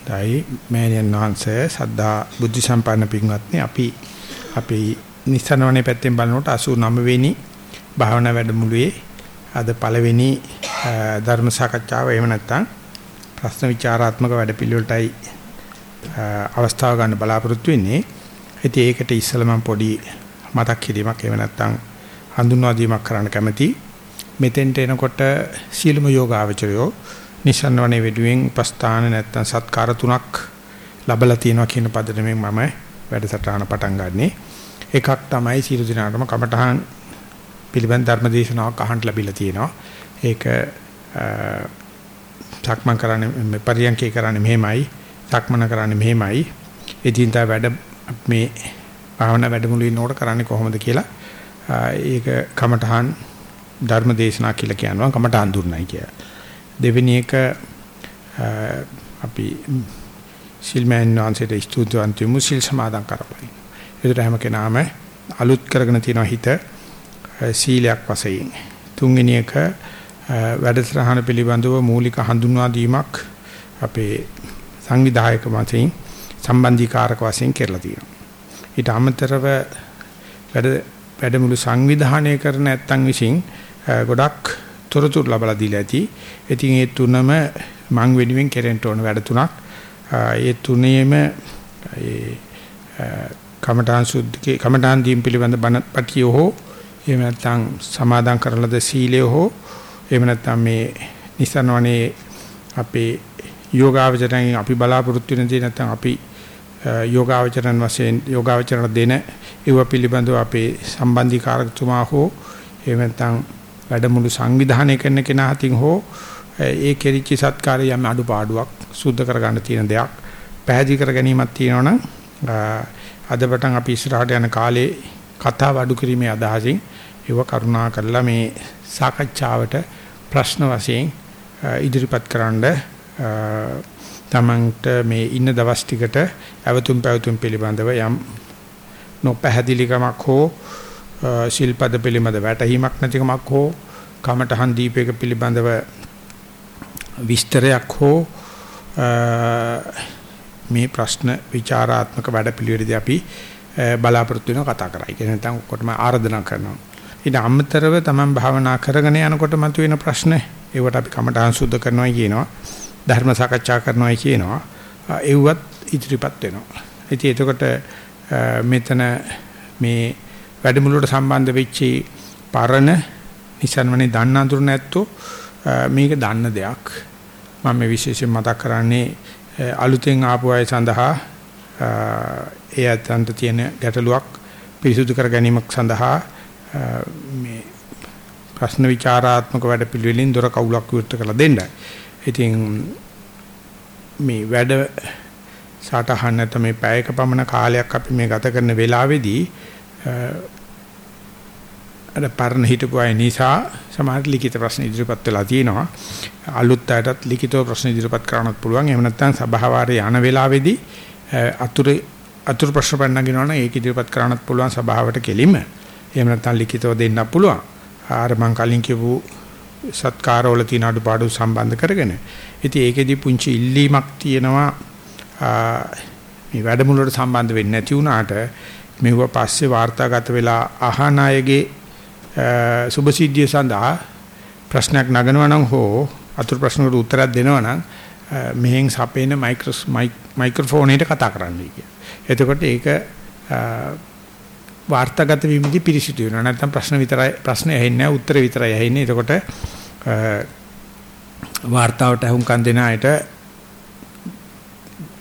දයි මෑණියන් වහන්සේ සද්ධා බුද්ධ සම්පන්න පින්වත්නි අපි අපි නිස්සනවනේ පැත්තෙන් බලනකොට 89 වෙනි භාවනා වැඩමුළුවේ අද පළවෙනි ධර්ම සාකච්ඡාව එහෙම නැත්නම් ප්‍රශ්න විචාරාත්මක වැඩපිළිවෙලටයි අවස්ථාව ගන්න බලාපොරොත්තු වෙන්නේ. ඉතින් ඒකට ඉස්සෙල්ලා මම පොඩි මතක් කිරීමක් එහෙම නැත්නම් හඳුන්වා දීමක් කරන්න කැමතියි. මෙතෙන්ට එනකොට සීලම යෝගාවචරයෝ නිසන්වනේ වෙඩුවෙන් උපස්ථාන නැත්තම් සත්කාර තුනක් ලැබලා තියෙනවා කියන පදනමෙන් මම වැඩසටහන පටන් ගන්නෙ. එකක් තමයි සීල දිනාටම කමඨහන් පිළිබඳ ධර්මදේශනාවක් අහන්න ලැබිලා තියෙනවා. ඒක සක්මන් කරන්නේ පරියන්කේ කරන්නේ මෙහෙමයි. සක්මන කරන්නේ මෙහෙමයි. එදින්දා වැඩ මේ භාවනා වැඩමුළුවේ නෝට කරන්නේ කොහොමද කියලා ඒක කමඨහන් ධර්මදේශනා කියලා කියනවා කමඨහන් දුන්නයි කියලා. දෙවෙනි එක අපි සිල්මෑන් වහන්සේට ස්තුතිවන්ත මුසිල් සමාදන් කරපයි. ඒකට හැම කෙනාම අලුත් කරගෙන තියෙන හිත සීලයක් වශයෙන්. තුන්වෙනි එක වැඩසටහන පිළිබඳව මූලික හඳුන්වා දීමක් අපේ සංවිධායක වශයෙන් සම්බන්ධීකාරක වශයෙන් කරලා තියෙනවා. ඊට අමතරව වැඩ වැඩමුළු සංවිධානය කරන නැත්තන් විසින් ගොඩක් තොරතුරු ලබලා දීලා ඇති. ඉතින් ඒ තුනම මං වෙනුවෙන් කෙරෙන්න ඕන වැඩ තුනක්. ඒ තුනේම ඒ කමඨාන් සුද්ධිකේ කමඨාන් දීම් පිළිබඳ බණපටිය හෝ එහෙම නැත්නම් සමාදන් කරලද සීලය හෝ එහෙම නැත්නම් මේ නිසනවනේ අපේ යෝගාවචරයෙන් අපි බලාපොරොත්තු වෙන දේ නැත්නම් අපි යෝගාවචරණ වශයෙන් යෝගාවචරණ දෙන ඒව පිළිබඳව අපේ සම්බන්ධීකාරකතුමා හෝ එහෙම නැත්නම් වැඩමුළු සංවිධානය කරන කෙනා අතින් හෝ ඒ කෙරිච්ච සත්කාරය යම් අඩුපාඩුවක් සුද්ධ කරගන්න තියෙන දෙයක් පැහැදිලි කර ගැනීමක් තියෙනවනම් අද පටන් අපි ඉස්සරහට යන කාලේ කතා වඩු කිරීමේ අදහසින් ඒව කරුණා කරලා මේ සාකච්ඡාවට ප්‍රශ්න වශයෙන් ඉදිරිපත් කරන්න තමන්ට මේ ඉන්න දවස් ටිකට අවතුම් පැවතුම් පිළිබඳව යම් නොපැහැදිලිකමක් හෝ ශිල්පද පිළිබඳ වැටහීමක් නැතිකමක් හෝ කමඨහන් දීපයක පිළිබඳව විස්තරයක් හෝ මේ ප්‍රශ්න විචාරාත්මක වැඩපිළිවෙලදී අපි බලාපොරොත්තු වෙන කතා කරයි. ඒ නැත්නම් ඔක්කොටම ආරාධනා කරනවා. ඊට අමතරව තමන් භාවනා කරගෙන යනකොට මතුවෙන ප්‍රශ්න ඒවට අපි කමඨහන් සුද්ධ කරනවා කියනවා. ධර්ම සාකච්ඡා කරනවා කියනවා. ඒවත් ඉදිරිපත් වෙනවා. ඉතින් එතකොට මෙතන මේ වැඩමුළුවට සම්බන්ධ වෙච්චි පරණ නිසන්වනේ දන්න අඳුර නැත්තෝ මේක දන්න දෙයක් මම මේ විශේෂයෙන් මතක් කරන්නේ අලුතෙන් ආපු අය සඳහා ඒ අතන්ට තියෙන ගැටලුවක් පිරිසුදු කර ගැනීමක් සඳහා මේ ප්‍රශ්න විචාරාත්මක වැඩ පිළිවෙලින් දොර කවුලක් විවෘත කරලා දෙන්නයි. ඉතින් මේ වැඩ සටහන නැත්නම් මේ පැයක පමණ කාලයක් අපි මේ ගත කරන වෙලාවේදී අර පරණ හිටපු අය නිසා සමහර ලිඛිත ප්‍රශ්න ඉදිරිපත් වෙලා තියෙනවා. අලුත් අයටත් ලිඛිතව ප්‍රශ්න ඉදිරිපත් කරන්නත් පුළුවන්. එහෙම නැත්නම් සභාවාරයේ යන වෙලාවේදී අතුරු අතුරු ප්‍රශ්න පන්නගෙනවනම් ඒක ඉදිරිපත් කරන්නත් පුළුවන් සභාවට කෙලින්ම. එහෙම නැත්නම් ලිඛිතව දෙන්නත් පුළුවන්. ආර මං කලින් කියපු සත්කාරවල තියෙන අඩුපාඩු සම්බන්ධ කරගෙන. ඉතින් ඒකෙදි පුංචි ඉල්ලීමක් තියෙනවා මේ වැඩමුළුවට සම්බන්ධ වෙන්නේ නැති වුණාට මෙව පස්සේ වාර්තාගත වෙලා අහන අයගේ සුභසිද්ධිය සඳහා ප්‍රශ්නයක් නගනවා නම් හෝ අතුරු ප්‍රශ්නකට උත්තරයක් දෙනවා නම් මෙහෙන් සපේන මයික්‍රොෆෝන් එකට කතා කරන්නයි කිය. එතකොට ඒක වාර්තාගත වීමදී පිරිසිදු වෙනවා. නැත්නම් ප්‍රශ්න විතරයි ප්‍රශ්න ඇහෙන්නේ නැහැ උත්තර විතරයි ඇහෙන්නේ. එතකොට වාර්තාවට අහුම්කම් දෙන අයට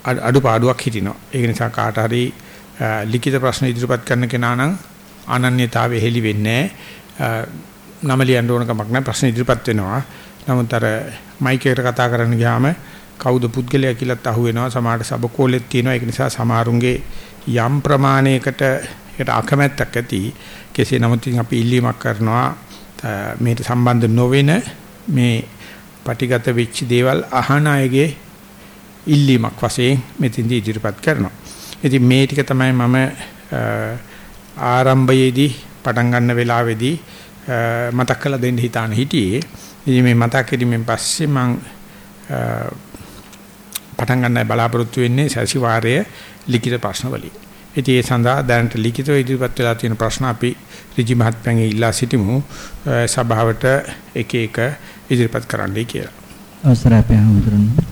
අඩුපාඩුවක් හිටිනවා. ඒක නිසා කාට හරි ලිඛිත ප්‍රශ්න ඉදිරිපත් කරන කෙනා නම් අනන්‍යතාවය හෙලි වෙන්නේ නම ලියන්න ඕන කමක් නැහැ ප්‍රශ්න ඉදිරිපත් වෙනවා. නමුත් අර මයික් එකට කතා කරන්න ගියාම කවුද පුද්ගලයා කියලාත් අහු වෙනවා. සමහරට සබකෝලෙත් තියෙනවා. ඒක නිසා සමහරුන්ගේ යම් ප්‍රමාණයකට ඒකට අකමැත්තක් ඇති. කෙසේ නමුත් අපි ඉල්ලීමක් කරනවා මේට සම්බන්ධ නොවන මේ පටිගත වෙච්ච දේවල් අහන අයගේ ඉල්ලීමක් වශයෙන් මෙතෙන්දී ඉදිරිපත් කරනවා. ඉතින් මේ ටික තමයි මම ආරම්භයේදී පටන් ගන්න වෙලාවේදී මතක් කරලා දෙන්න හිතාන හිටියේ. ඉතින් මේ මතක් කිරීමෙන් පස්සේ මම පටන් ගන්නයි බලාපොරොත්තු වෙන්නේ සැසිවාරයේ ලිඛිත ප්‍රශ්න වලින්. ඉතින් ඒ සඳහා දැනට ලිඛිතව ඉදිරිපත් වෙලා තියෙන ප්‍රශ්න අපි ඍජු මහත්මයාගේ ඉල්ලා සිටිමු සභාවට එක එක ඉදිරිපත් කරන්නයි කියලා. අවසරයි අපේ හමුදුරනේ.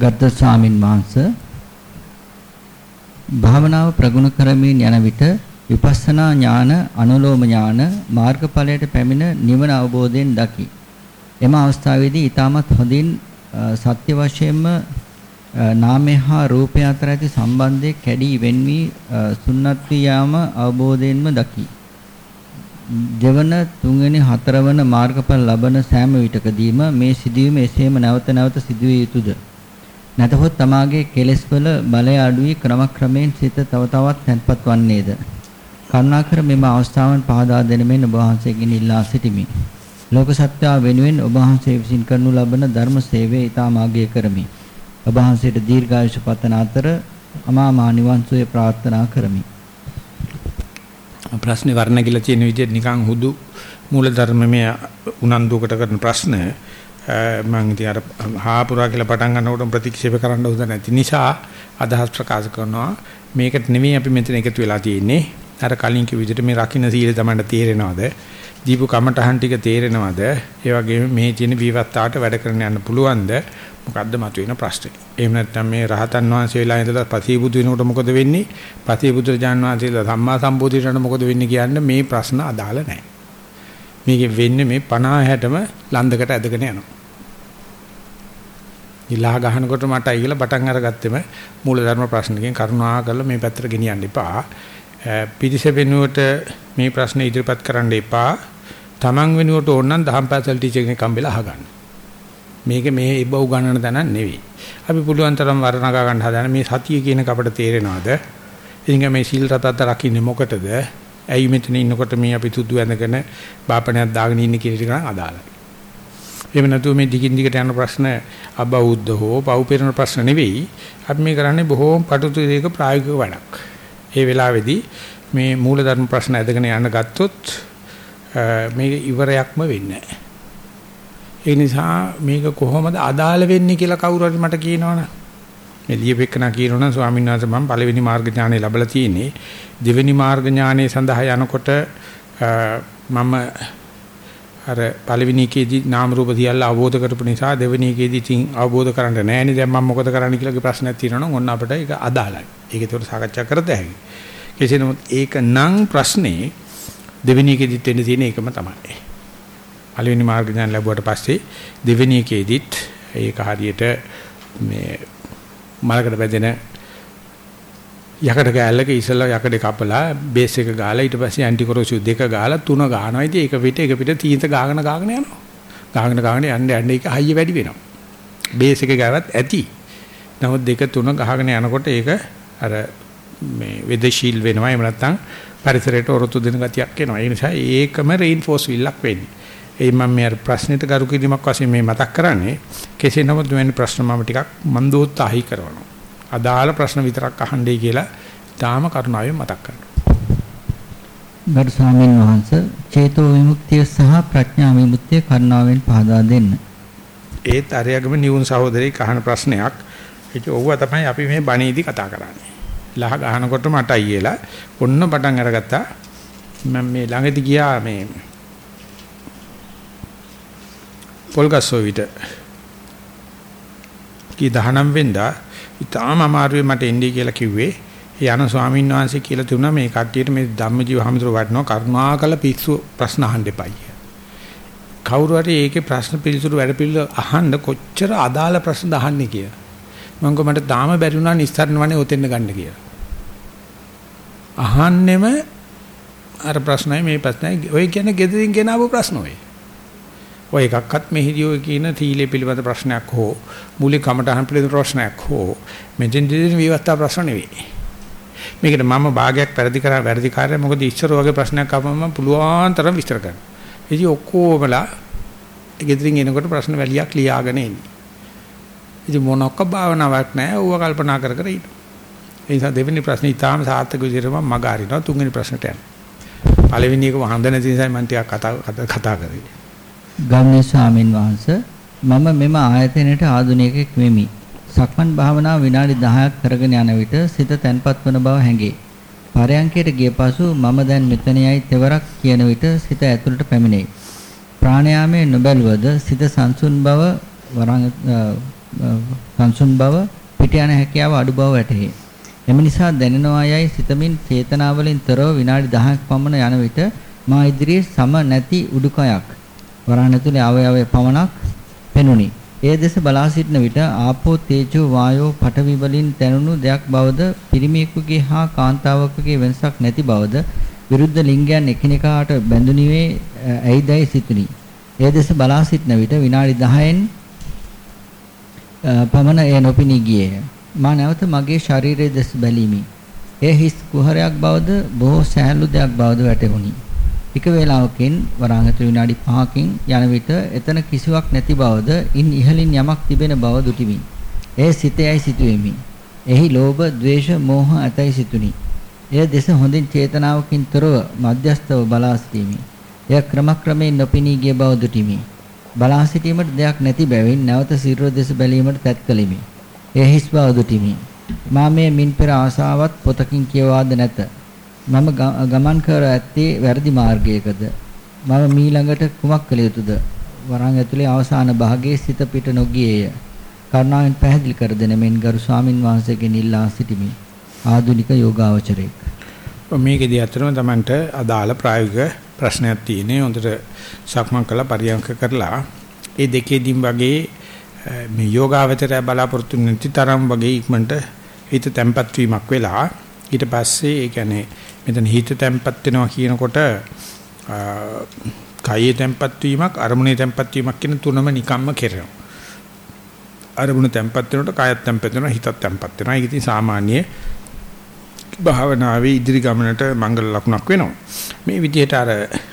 ගද්ද ස්වාමින් වහන්සේ භාවනාව ප්‍රගුණ කරමින් යන විට විපස්සනා ඥාන අනුලෝම ඥාන මාර්ගඵලයට පැමිණ නිවන අවබෝධයෙන් දකි. එම අවස්ථාවේදී ඊටමත් හොඳින් සත්‍ය වශයෙන්ම නාමය හා රූපය අතර ඇති සම්බන්ධය කැඩී වෙන් වී සුන්නත් යාම අවබෝධයෙන්ම දකි. දෙවන තුන්වෙනි හතරවන මාර්ගඵල ලබන සෑම විටකදීම මේ සිදුවීම එසේම නැවත නැවත සිදුවිය යුතුයද? නැතහොත් තමාගේ කෙලෙස් වල බලය අඩු වී ක්‍රමක්‍රමයෙන් සිත තව තවත් තැන්පත් වන්නේද? කරුණාකර මෙම අවස්ථාවන් පහදා දෙන මෙන් ඔබ වහන්සේගෙන් ඉල්ලා සිටිමි. ලෝක සත්‍යය වෙනුවෙන් ඔබ වහන්සේ විසින් කරනු ලබන ධර්ම සේවය ඊටා මාග්‍ය කරමි. ඔබ වහන්සේට දීර්ඝායුෂ පතන අතර අමා මහ නිවන් සුවය ප්‍රාර්ථනා කරමි. ප්‍රශ්නේ වර්ණගිලා තියෙන විදිහට නිකන් හුදු මූලධර්මමය උනන්දුවකට කරන ප්‍රශ්න මම ඉතින් අර හාපුරා කියලා පටන් ගන්නකොට ප්‍රතික්ෂේප කරන්න උද නැති නිසා අදහස් ප්‍රකාශ කරනවා මේකට නෙමෙයි අපි මෙතන එකතු වෙලා තියෙන්නේ අර කලින් කිව් විදිහට මේ රකින්න සීල තමයි තේරෙනවද දීපු කමටහන් ටික තේරෙනවද ඒ වගේම මේ තියෙන විවත්තාට වැඩ කරන්න යන්න පුළුවන්ද මොකද්ද මතුවෙන ප්‍රශ්නේ. එහෙම නැත්නම් මේ රහතන් වහන්සේලා ඉඳලා පතිබුදු වෙනකොට මොකද වෙන්නේ? පතිබුදු ජාන් වහන්සේලා සම්මා සම්බෝධියට මොකද වෙන්නේ කියන්නේ මේ ප්‍රශ්න අදාළ නැහැ. මේකෙ වෙන්නේ මේ 50 60ම ලන්දකට ඇදගෙන යනවා. ඉලා ගහනකොට මටයි කියලා පටන් අරගත්තෙම මූලධර්ම ප්‍රශ්නකින් කරුණා කරලා මේ පැත්තට ගෙනියන්න එපා. පිටිස වෙනුවට මේ ප්‍රශ්න ඉදිරිපත් කරන්න එපා. Taman වෙනුවට ඕන නම් දහම් පාසල් ටීචර් කෙනෙක් හම්බෙලා අහගන්න. මේක මේ ඉබ උගන්නන තැනක් නෙවෙයි. අපි පුළුවන් තරම් වර්ණගා ගන්න හදන මේ සතිය කියන කපට තේරෙනවද? ඉතින් මේ සීල් රතත් රකින්නේ මොකටද? ඇයි මෙතන ඉන්නකොට මේ අපි තුදු ඇඳගෙන බාපණයක් දාගෙන ඉන්නේ කියන එක අදාළයි. එහෙම නැතුව මේ දිගින් දිගට යන ප්‍රශ්න අබෞද්ධ හෝ පෞපේරන ප්‍රශ්න නෙවෙයි. අපි මේ කරන්නේ බොහෝම පටුතු දෙයක ප්‍රායෝගික වැඩක්. ඒ වෙලාවේදී මේ මූලධර්ම ප්‍රශ්න ඇදගෙන යන්න ගත්තොත් මේක ඉවරයක්ම වෙන්නේ නැහැ. ඒ නිසා මේක කොහොමද අදාළ වෙන්නේ කියලා කවුරු හරි මට කියනවනේ. මේ ලියපෙකනා කියනවනම් ස්වාමීන් වහන්සේ මම පළවෙනි මාර්ග ඥානය ලැබලා තියෙන්නේ. දෙවෙනි මාර්ග ඥානය සඳහා යනකොට මම අර පළවෙනි එකේදී නාම රූප සියල්ල අවබෝධ කරපු නිසා දෙවෙනි එකේදී තින් අවබෝධ කරන්න නැහැ දැන් මම මොකද කරන්න කියලා ප්‍රශ්නයක් තියෙනවා නම් ඔන්න අපිට ඒක අදාළයි. ඒක ඒකට සාකච්ඡා කරත හැකියි. කෙසේ නමුත් ඒක නම් ප්‍රශ්නේ දෙවෙනි එකේදීත් වෙන්න තියෙන එකම තමයි. පළවෙනි මාර්ග ඥාන ලැබුවට පස්සේ දෙවෙනි එකේදීත් ඒක හරියට මේ මලකට බැඳෙන යකඩ කෑල්ලක ඉස්සලා යකඩ කපලා බේස් එක ගාලා ඊට පස්සේ ඇන්ටි කොරොසිව් දෙක ගාලා තුන ගානවා. ඉතින් ඒක පිට එක පිට තීන්ත ගාගෙන ගාගෙන යනවා. ගාගෙන ගාගෙන යන්න යන්න ඒක හයිය වැඩි වෙනවා. බේස් එක ගාවත් ඇති. නමුත් දෙක තුන ගහගෙන යනකොට ඒක අර මේ වෙදශීල් වෙනවා. එහෙම නැත්නම් පරිසරයට ඔරොත්තු දෙන ගතියක් එනවා. ඒ නිසා ඒකම රේන්ෆෝස් විල්ලක් වෙන්නේ. ඒ මම මේ ප්‍රශ්නෙට කරු කිරීමක් වශයෙන් මේ මතක් කරන්නේ කෙසේ නමුත් මෙවැනි ප්‍රශ්න මම ටිකක් මන්දෝත්සාහයි කරනවා. අදාළ ප්‍රශ්න විතරක් අහන්නයි කියලා තාම කරුණාවෙන් මතක් කරනවා. ගරු ස්වාමීන් වහන්සේ චේතෝ විමුක්තිය සහ ප්‍රඥා විමුක්තිය කරුණාවෙන් පහදා දෙන්න. ඒත් අරයගම නියුන් සහෝදරයෙක් අහන ප්‍රශ්නයක්. ඒක ඔව්ව තමයි අපි මේ බණේදී කතා කරන්නේ. ලහ ගහනකොට මට අයියලා ඔන්න පටන් අරගත්තා. මම මේ ළඟදී ගියා මේ පොල්ගස්සෝ විට කී 19 වෙනිදා ඉතාලම අමාරුවේ මට එන්නේ කියලා කිව්වේ යන ස්වාමීන් වහන්සේ කියලා තුනා මේ කට්ටියට මේ ධම්මජීව හැමදෙර වටනවා කරුණාකල පිස්සු ප්‍රශ්න අහන්න එපයි. කවුරු හරි ඒකේ ප්‍රශ්න පිළිතුරු වැඩ පිළිවෙල අහන්න කොච්චර අදාළ ප්‍රශ්න අහන්නේ කියලා. මම කො මට තාම බැරි වුණා නිස්තරණ වනේ ඔතෙන්න ගන්න කියලා. අහන්නෙම අර ප්‍රශ්නයි මේ ප්‍රශ්නයි ඔය කියන්නේ gedirin ගෙනාවු ප්‍රශ්න ඔය. ඔය එකක්වත් මෙහිදී ඔය කියන තීලේ පිළිබඳ ප්‍රශ්නයක් හෝ මූලික කමටහන් පිළිබඳ ප්‍රශ්නයක් හෝ මෙතෙන් දෙන විවස්ථා ප්‍රශ්න නෙවෙයි. මේකට මම භාගයක් පෙරදි කරා වැඩි කාර්යය මොකද ඉස්සර වගේ ප්‍රශ්නයක් ආවම මම පුළුවන් තරම් විස්තර කරනවා. ඉතින් ඔක්කොමලා ගෙදරින් එනකොට ප්‍රශ්න වැලියක් ලියාගෙන එන්නේ. ඉතින් මොනක්ක භාවනාවක් නැහැ. ඌව කල්පනා කර කර ඉන්නවා. ඒ නිසා දෙවෙනි ප්‍රශ්නේ ඊටාම සාර්ථක විදිහට මම මග අරිනවා තුන්වෙනි ප්‍රශ්නට යනවා. පළවෙනි එක වහඳ නැති නිසා මම ටිකක් කතා කතා කරේ. ගම්නේ ස්වාමින් වහන්සේ මම මෙම ආයතනයේ ආධුනිකෙක් වෙමි. සක්මන් භාවනාව විනාඩි 10ක් කරගෙන යන විට සිත තැන්පත් වන බව හැඟේ. පරයන්කයට ගිය පසු මම දැන් මෙතනයි තෙවරක් කියන විට සිත ඇතුළට පැමිණේ. ප්‍රාණයාමයේ නොබැලුවද සිත සංසුන් බව වරන් සංසුන් බව පිට යන හැකියාව අඩු බව වැටහේ. එම නිසා දැනෙනවා යයි සිතමින් චේතනාවලින් තොරව විනාඩි 10ක් පමණ යන විට මා ඉදිරියේ සම නැති උඩුකයක් වරහන් ඇතුලේ අවයවය පමණක් පෙනුනි. ඒ දෙස බලා සිටන විට ආපෝ තේජෝ වායෝ පඨවි වලින් දැනුණු දෙයක් බවද පිරිමියෙකුගේ හා කාන්තාවකගේ වෙනසක් නැති බවද විරුද්ධ ලිංගයන් එකිනෙකාට බැඳුනිවේ ඇයිදයි සිතුනි. ඒ දෙස බලා සිටන විට විනාඩි 10න් පමණ එය නොපිනී ගියේය. මා නැවත මගේ ශරීරයේ දෙස බැලීමි. එය හිස් කුහරයක් බවද බොහෝ සෑහළු දෙයක් බවද වැටහුණි. ටික වේලාවකින් වරාගත විනාඩි 5කින් යන විට එතන කිසිවක් නැති බවද ඉන් ඉහළින් යමක් තිබෙන බව දුටිමි. එය සිතේයි සිටුවෙමි. එහි ලෝභ, ద్వේෂ, මෝහ ඇතයි සිතුනි. එය දෙස හොඳින් චේතනාවකින් තොරව මධ්‍යස්තව බලා සිටීමි. එය ක්‍රමක්‍රමයෙන් නොපිනී ගිය බව දුටිමි. බලා සිටීමට දෙයක් නැති බැවින් නැවත සිරුර දෙස බැලීමට තැත් කළෙමි. එය හිස් බව දුටිමි. මා මේ මින් පෙර ආසාවත් පොතකින් කියවාද නැත. මම ගමන් කර ඇත්තේ වැරදි මාර්ගයකද? මම මීළඟට කුමක් කළ යුතුද? වරන් ඇතුලේ අවසාන භාගයේ සිත පිට නොගියේය. කරුණාවෙන් පැහැදිලි කර දෙන මෙන් ගරු ස්වාමින් වහන්සේගෙන් ඉල්ලා සිටිමි. ආධුනික යෝගාවචරයෙක්. මේකෙදී අතරම Tamanට අදාළ ප්‍රායෝගික ප්‍රශ්නයක් තියෙනේ හොඳට සක්මන් කළා පරියන්ක කරලා. ඒ දෙකේදීම වගේ මේ යෝගාවචරය බලාපොරොත්තු නැති තරම් වගේ ඉක්මනට හිත තැම්පත් වීමක් වෙලා ඊට පස්සේ ඒ කියන්නේ මෙතන හිත තැම්පත් වෙනවා කියනකොට කයේ තැම්පත් වීමක් අරමුණේ තැම්පත් වීමක් කියන තුනම නිකම්ම කෙරෙනවා. අරමුණ තැම්පත් වෙනකොට කයත් තැම්පත් වෙනවා හිතත් තැම්පත් වෙනවා. ඒක ඉතින් සාමාන්‍ය භාවනාවේ ඉදිරි ගමනට මංගල ලකුණක් වෙනවා. මේ විදිහට අර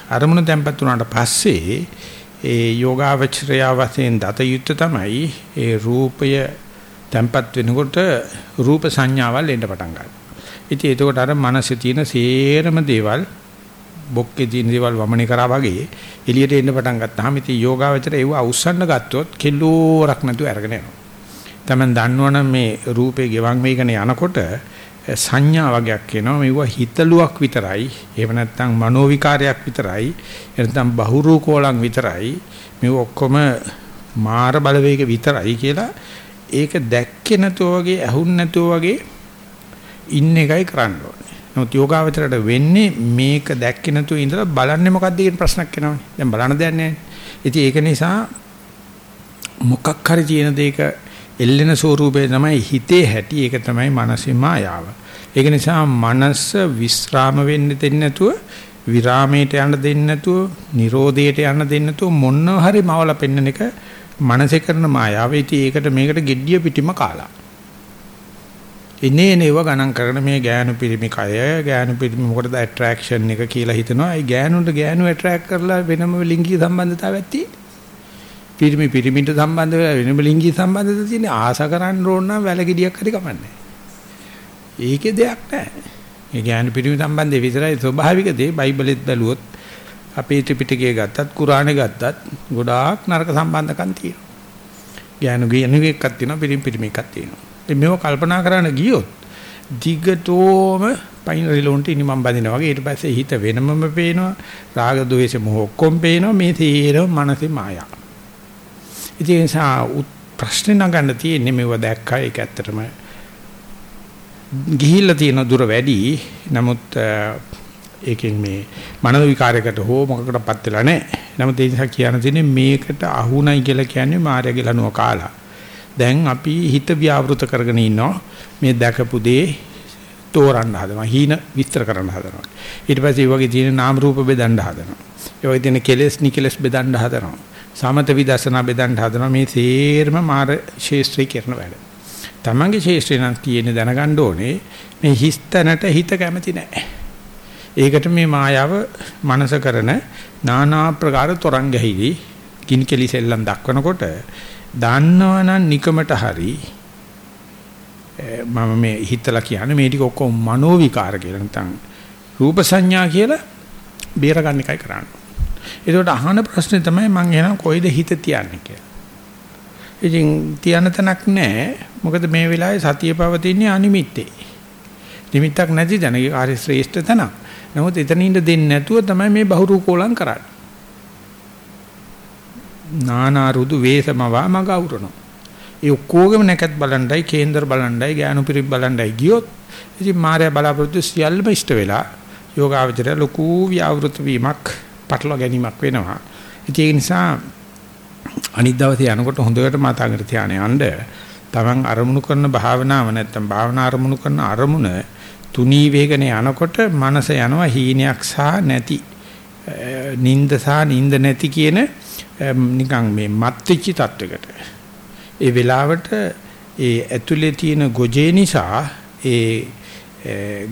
අරමුණ තැම්පත් වුණාට පස්සේ ඒ යෝගාවචරය වශයෙන් දත යුත්ත තමයි ඒ රූපය තැම්පත් වෙනකොට රූප සංඥාවල් එන්න පටන් ගන්නවා. ඉතින් එතකොට අර මනසේ තියෙන සේරම දේවල් බොක්කේ තියෙන දේවල් වමනේ කරා වගේ එළියට එන්න පටන් ගත්තාම ඉතින් යෝගාවචර ඒව අවුස්සන්න ගත්තොත් කෙලෝරක් නැතුව අරගෙන යනවා. තමන් දන්නවනම් මේ රූපේ ගෙවන් වේගන යනකොට සංඥා වගේක් එනවා. මේව හිතලුවක් විතරයි. එහෙම නැත්නම් මනෝ විකාරයක් විතරයි එනතම් බහුරූකෝලං විතරයි. මේ ඔක්කොම මාර බලවේග විතරයි කියලා ඒක දැක්කේ නැතුව වගේ ඇහුන් නැතුව වගේ ඉන්න එකයි කරන්න ඕනේ. නමුත් යෝගාවචරයට වෙන්නේ මේක දැක්කේ නැතුව ඉඳලා බලන්නේ මොකද්ද කියන ප්‍රශ්නක් එනවනේ. දැන් බලන්න දෙයක් නැහැ. ඉතින් ඒක නිසා මොකක් හරි තියෙන දෙයක එල්ලෙන ස්වරූපේ තමයි හිතේ හැටි. ඒක තමයි මානසික මායාව. ඒක නිසා මනස විස්්‍රාම වෙන්න දෙන්නේ නැතුව විරාමයට යන්න දෙන්නේ නැතුව නිරෝධයට යන්න දෙන්නේ නැතුව මොනව හරි මවල පෙන්නන එක මනසේ කරන මායාව. ඉතින් ඒකට මේකට gediya පිටිම කාලා. ඉන්නේ නේව ගණන් කරගෙන මේ ගෑනු පිරිමි කය ගෑනු පිරිමි මොකටද ඇට්‍රැක්ෂන් එක කියලා හිතනවා. ඒ ගෑනුන්ට ගෑනු ඇට්‍රැක්ට් කරලා වෙනම ලිංගික සම්බන්ධතාවයක් තියෙන්නේ. පිරිමි පිරිමින්ට සම්බන්ධ වෙලා වෙනම ලිංගික සම්බන්ධතාවයක් තියෙන්නේ. ආස කරන්න ඕන නම් වැලගෙඩියක් හරි කමන්නේ. ඒකේ දෙයක් නැහැ. ඒ ගෑනු පිරිමි සම්බන්ධය විතරයි ස්වභාවික දේ. බයිබලෙත් බැලුවොත් අපේ ත්‍රිපිටකය ගත්තත් කුරානේ ගත්තත් ගොඩාක් නරක සම්බන්ධකම් තියෙනවා. ගෑනු ගෑනු එකක් තියෙනවා පිරිමි පිරිමි එකක් තියෙනවා. මේව කල්පනා කරන්න ගියොත් දිගටෝම පයින් රිලොන්ට ඉනි මම බඳිනවා වගේ ඊට පස්සේ හිත වෙනමම පේනවා රාග ద్వේෂ මොහ ඔක්කොම පේනවා මේ තීරම මනසේ මායා. ඉතින් ඒ නිසා ප්‍රශ්නේ නගන්න තියෙන්නේ මේව දැක්කා ඒක ඇත්තටම ගිහිල්ලා තියෙන දුර වැඩි නමුත් ඒකෙන් මේ මනෝ විකාරයකට හෝ මොකකටපත් වෙලා නැහැ. නමුත් ඒ නිසා කියන්න තියෙන්නේ මේකට අහුණයි කියලා කියන්නේ මායාවේ ලනුව කාලා. දැන් අපි හිත ව්‍යවෘත කරගෙන ඉන්නවා. මේ දැකපු දේ තෝරන්න හදනවා. හීන විස්තර කරන්න හදනවා. ඊට පස්සේ ඒ වගේ තියෙන නාම රූප බෙදන්න හදනවා. ඒ වගේ තියෙන කෙලෙස් නිකලස් බෙදන්න හදනවා. සමත විදර්ශනා බෙදන්න හදනවා. මේ තේරම මාර ශේෂ්ත්‍රී කරන වැඩ. තමන්ගේ ශේෂ්ත්‍රේ නම් තියෙන දැනගන්න ඕනේ මේ හිස්තැනට හිත කැමති නැහැ. ඒකට මේ මායාව මනස කරන নানা ප්‍රකාර තරංග ගැහිලි කින් කෙලි සෙල්ලම් දක්වනකොට දන්නවනම් නිකමට හරි මම මේ හිතලා කියන්නේ මේ ටික ඔක්කොම මනෝ විකාර කියලා නැත්නම් රූප සංඥා කියලා බේර ගන්න එකයි කරන්නේ. ඒකට අහන ප්‍රශ්නේ තමයි මම එනවා කොයිද හිත තියන්නේ කියලා. ඉතින් තියන තැනක් නැහැ. මොකද මේ වෙලාවේ සතිය පවතින්නේ අනිමිත්තේ. නිමිත්තක් නැති තැන කාර්ය ශ්‍රේෂ්ඨ තැනක්. නමුත් එතන ඉඳ දෙන්නේ නැතුව තමයි මේ බහුරූපෝලම් කරන්නේ. නානා රුදු වේසමවා මග අවුරනවා. ඒ ඔක්කොගෙම නැකත් බලණ්ඩයි කේන්දර බලණ්ඩයි ඥානපිරි බලණ්ඩයි ගියොත් ඉතින් මාර්යා බලාපොරොත්තු සියල්ලම ඉෂ්ට වෙලා යෝගාවචරය ලොකු ව්‍යවෘත වීමක් පටල ගැනීමක් වෙනවා. ඉතින් ඒ නිසා අනිත් දවසේ යනකොට හොඳට මාතාගර ධානය යන්න තමන් අරමුණු කරන භාවනාව නැත්තම් භාවනා අරමුණු කරන අරමුණ තුනී වේගන යනකොට මනස යනවා හීනයක් සහ නැති නින්ද සහ නින්ද නැති කියන නිකන් මේ මත්විච්ච තත්වයකට. ඒ වෙලාවට ඒ ඇතුලේ තියෙන ගොජේ නිසා ඒ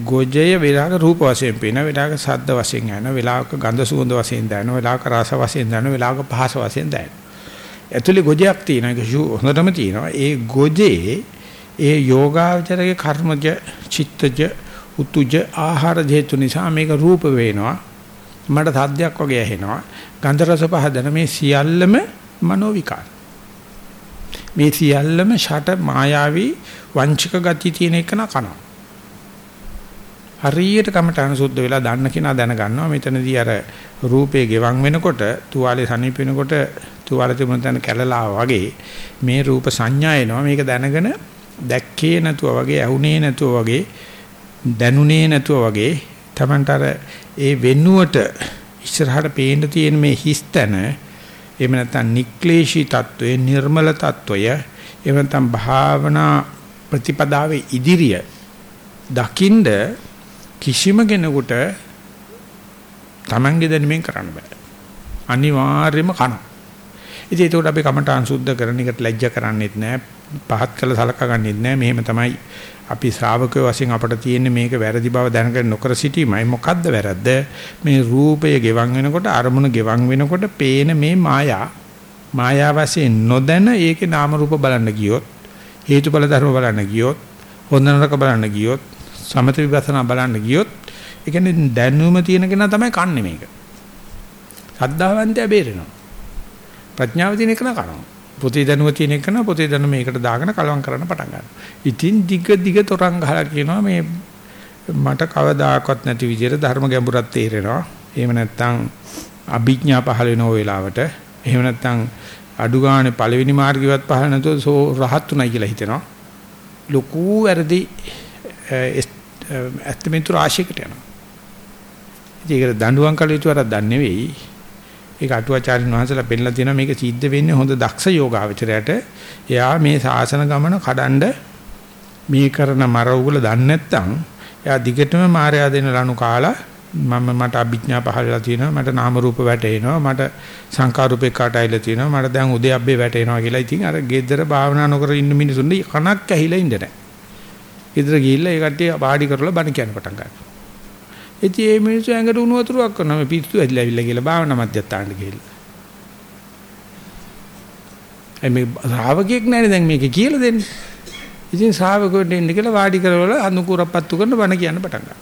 ගොජය වෙලාවක රූප වශයෙන් පේන වෙලාවක ශබ්ද වශයෙන් යන වෙලාවක ගන්ධ සුවඳ වශයෙන් දැනෙන වෙලාවක රස වශයෙන් දැනෙන වෙලාවක පහස වශයෙන් දැනෙන ඇතුලේ ගොජයක් තියෙනවා ඒක හොඳටම තියෙනවා. ඒ ගොජේ ඒ යෝගාචරයේ කර්මජ චිත්තජ උතුජ ආහාර හේතු නිසා මේක රූප වේනවා. මට සද්දයක් වගේ ඇහෙනවා. ගන්ධ රස පහදන මේ සියල්ලම මනෝ විකාර මේ සියල්ලම ෂට මායාවී වංචක ගති තියෙන එක නකනවා හරියට කමටහන සුද්ධ වෙලා දන්න කෙනා දැනගන්නවා මෙතනදී අර රූපේ ගෙවන් වෙනකොට තුවාලේ සනීප වෙනකොට තුවාලේ තිබුණ තැන කැළලා වගේ මේ රූප සංඥා එනවා. මේක දැනගෙන දැක්කේ නැතුව වගේ ඇහුනේ නැතුව වගේ දැනුනේ නැතුව වගේ Tamanට අර ඒ වෙන්නුවට ඉස්සරහට පේන්න තියෙන මේ හිස්තන එහෙම නැත්නම් නික්ලේශී తত্ত্বය නිර්මල తত্ত্বය එහෙම නැත්නම් භාවනා ප්‍රතිපදාවේ ඉදිරිය දකින්ද කිසිම කෙනෙකුට Tamange දැනුමින් කරන්න බෑ. අනිවාර්යයෙන්ම කන ඉතින් ඒකට අපි කමට අංශුද්ධ කරන එකට ලැජ්ජා කරන්නෙත් නෑ. පහත් කළ සලකා ගන්නෙත් නෑ. මෙහෙම තමයි අපි ශ්‍රාවකයෝ වශයෙන් අපට තියෙන්නේ මේක වැරදි බව දැනගෙන නොකර සිටීමයි. මොකද්ද වැරද්ද? මේ රූපය ගෙවන් වෙනකොට අරමුණ ගෙවන් වෙනකොට පේන මේ මායා මායා වශයෙන් නොදැන ඒකේ නාම රූප බලන්න ගියොත් හේතුඵල ධර්ම බලන්න ගියොත් හොඳ නරක බලන්න ගියොත් සමත විපස්සනා බලන්න ගියොත් ඒ කියන්නේ දැනුම තියෙන කෙනා තමයි කන්නේ මේක. සද්ධාවන්තය බේරෙනවා. ප්‍රඥාව තියෙන එක කරනවා. පොතේ දැනුම තියෙන එක නා පොතේ දැනුම මේකට දාගෙන කලවම් කරන්න පටන් ගන්නවා. ඉතින් දිග දිග තොරන් ගහලා කියනවා මේ මට කවදාකවත් නැති විදිහට ධර්ම ගැඹුරක් තේරෙනවා. එහෙම නැත්නම් අභිඥා පහළ වෙන වෙලාවට එහෙම නැත්නම් අඩු ගානේ පළවෙනි මාර්ගියවත් පහළ නැතුව සෝ රහත් උනායි කියලා හිතෙනවා. ලොකු වැරදි ඇත්තමින්තු රාශියකට යනවා. ඒකට දඬුවම් කළ යුතු වරක් දන්නේ නෙවෙයි. ඒක අටුවාචාරින් වහන්සේලා පෙන්නලා තියෙනවා මේක සිද්ධ වෙන්නේ හොඳ දක්ෂ යෝගාවචරයට. එයා මේ සාසන ගමන කඩන්ඩ මේ කරන මර උගල දන්නේ නැත්නම් එයා දිගටම මායя දෙන ලනු කාලා මම මට අභිඥා පහළලා තියෙනවා මට නාම රූප වැටෙනවා මට සංකාර රූපේ කාටයිලා තියෙනවා මට දැන් උදේ අබ්බේ වැටෙනවා කියලා ඉතින් අර ගෙදර භාවනා නොකර ඉන්න මිනිසුන්ගේ කනක් ඇහිලා ඉන්න නැහැ ගෙදර ගිහිල්ලා ඒ කට්ටිය පාඩි කරලා බණ කියන්න පටන් ගන්නවා. ඉතින් මේ මිනිස්සු ඇඟට උණු වතුරක් කරනවා මේ පිස්සු ඇදිලා ඇවිල්ලා කියලා භාවනා මධ්‍යස්ථානට ගිහිල්ලා. එමේ ශ්‍රාවකෙක් නැනේ දැන් මේක කියලා දෙන්නේ. ඉතින් ශ්‍රාවකෙට ඉන්න කියලා වාඩි කරවලා අනුකූරපත්තු කරන බණ කියන්න පටන් ගන්නවා.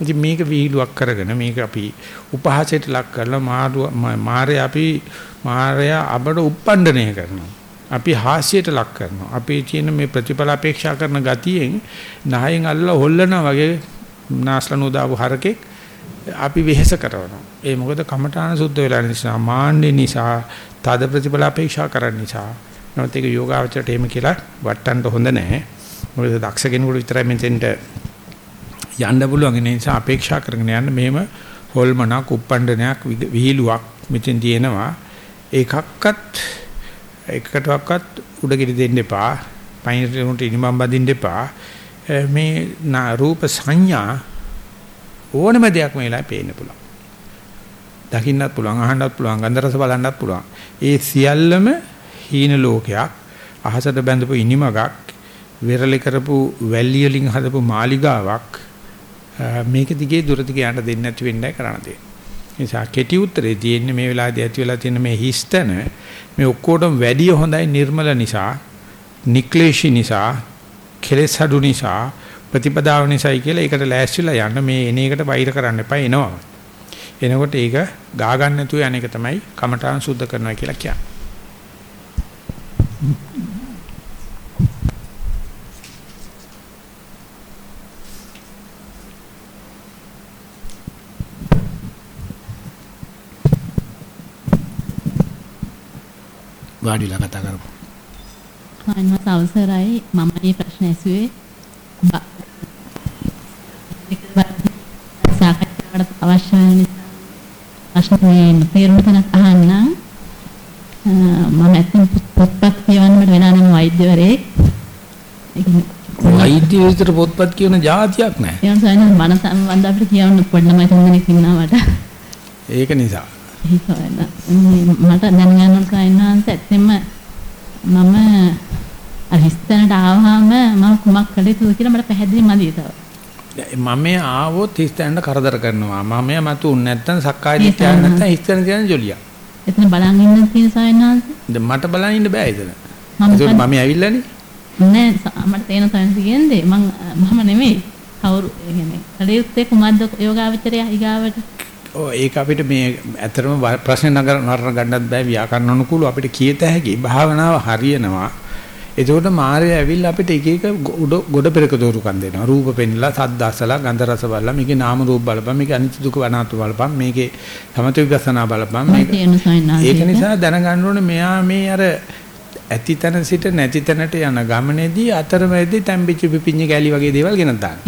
ඉතින් මේක විහිළුවක් කරගෙන මේක අපි උපහාසයට ලක් කරලා මාර්ය අපි මාර්ය අපට උප්පණ්ඩණය කරනවා. අපි හාස්‍යයට ලක් කරනවා. අපි කියන මේ ප්‍රතිඵල අපේක්ෂා කරන ගතියෙන් නහයෙන් අල්ලලා හොල්ලනවා වගේ නාස්ලනෝ දාපු හරකෙක් අපි වෙහෙස කරනවා. ඒ මොකද කමඨාන සුද්ධ වෙලා නිසා මාන්නේ නිසා තද ප්‍රතිඵල අපේක්ෂා කරන නිසා. නමුත් ඒක යෝගාවචරයට එහෙම කියලා වටන්න හොඳ නැහැ. මොකද දක්ෂ කෙනෙකුට විතරයි මෙතෙන්ට යන්න පුළුවන්. ඒ නිසා අපේක්ෂා කරගෙන යන්න මෙහෙම හොල්මනක් උප්පණ්ඩනයක් විහිළුවක් මෙතෙන් තියෙනවා. ඒකක්වත් එකකටවත් උඩගෙඩි දෙන්න එපා. පයින්ට ඉනිමම් බඳින්න එපා. මේ රූප සංඥා ඕනම දෙයක් මේලා පේන්න පුළුවන්. දකින්නත් පුළුවන්, අහන්නත් පුළුවන්, ගන්ධ රස බලන්නත් පුළුවන්. ඒ සියල්ලම හීන ලෝකයක්. අහසට බැඳපු ඉනිමගක්, විරලි කරපු වැල්ලි වලින් හදපු මාලිගාවක් මේක දිගේ දුර දිගේ යන්න දෙන්නේ නැති වෙන්නයි කරන්න තියෙන්නේ. නිසා කෙටි උත්තරේ තියෙන්නේ මේ වෙලාවේදී ඇති වෙලා තියෙන මේ හිස්තන මේ ඔක්කොටම වැඩි හොඳයි නිර්මල නිසා, නික්ලේශී නිසා, කෙලෙස් අඩු නිසා, ප්‍රතිපදාව නිසායි කියලා ඒකට ලෑස්තිලා යන්න මේ එන එකට වෛර කරන්න එපා එනවා. එනකොට ඒක ගා ගන්න නැතුව යන එක තමයි කමඨාන් සුද්ධ කරනවා කියලා කියන්නේ. වාඩිලා කතා කරමු. අනවස අවසරයි මම මේ ප්‍රශ්න ඇසුවේ සාකච්ඡාවට අවශ්‍ය වෙන ප්‍රශ්න මේ තේරුම් තනක් අහන්න මම ඇත්තටම පොත්පත් කියවන්න මට වෙනා නම් වෛද්‍යවරයෙක් වෛද්‍ය විතර පොත්පත් කියන જાතියක් නැහැ. ඒ නිසා මම මන සම්බන්ධ අපිට කියවන්න පොඩි ළමයි තුන්දෙනෙක් ඉන්නවා මට. ඒක නිසා. මට දැනගන්න ඕන කයින්නාන්ස ඇත්තෙම මම අර හිස්තැනට ආවහම මම කුමක් කළ යුතුද කියලා මට පැහැදිලි මදි තව. මම ආවොත් හිස්තැනට කරදර කරනවා. මම මතුන් නැත්තම් සක්කාය දිට්ඨිය නැත්තම් හිස්තැන තියන ජොලියක්. එතන බලන් ඉන්න තියෙන සායනාංශ. දැන් මට බලන් ඉන්න බෑ එතන. මම මම ඇවිල්ලානේ. නෑ මට තේන සායනාංශ කියන්නේ මම මම නෙමෙයි. කවුරු කියන්නේ කඩේත්තේ කුමද්ද යෝගාවචරය ඊගාවට. ඒක අපිට මේ ඇත්තටම ප්‍රශ්න නගර නරන ගන්නත් බෑ ව්‍යාකරණ අනුකූල අපිට කීත හැකි භාවනාව හරියනවා. එතකොට මායя ඇවිල්ලා අපිට එක එක ගොඩ පෙරක දෝරුකම් දෙනවා. රූප පෙන්නලා, සද්ද අසලා, ගන්ධ රස බලලා, මේකේ නාම රූප බලපන්, මේකේ අනිත්‍ය දුක අනාත්ම බලපන්, මේකේ සමත විපස්සනා බලපන්. ඒක නිසා දැනගන්න ඕනේ මෙයා මේ අර ඇති තැන සිට නැති තැනට යන ගමනේදී අතරමැදි තැම්බිච්ච පිපිඤ්ඤ කැලි වගේ දේවල් ගෙනත් දාන්න.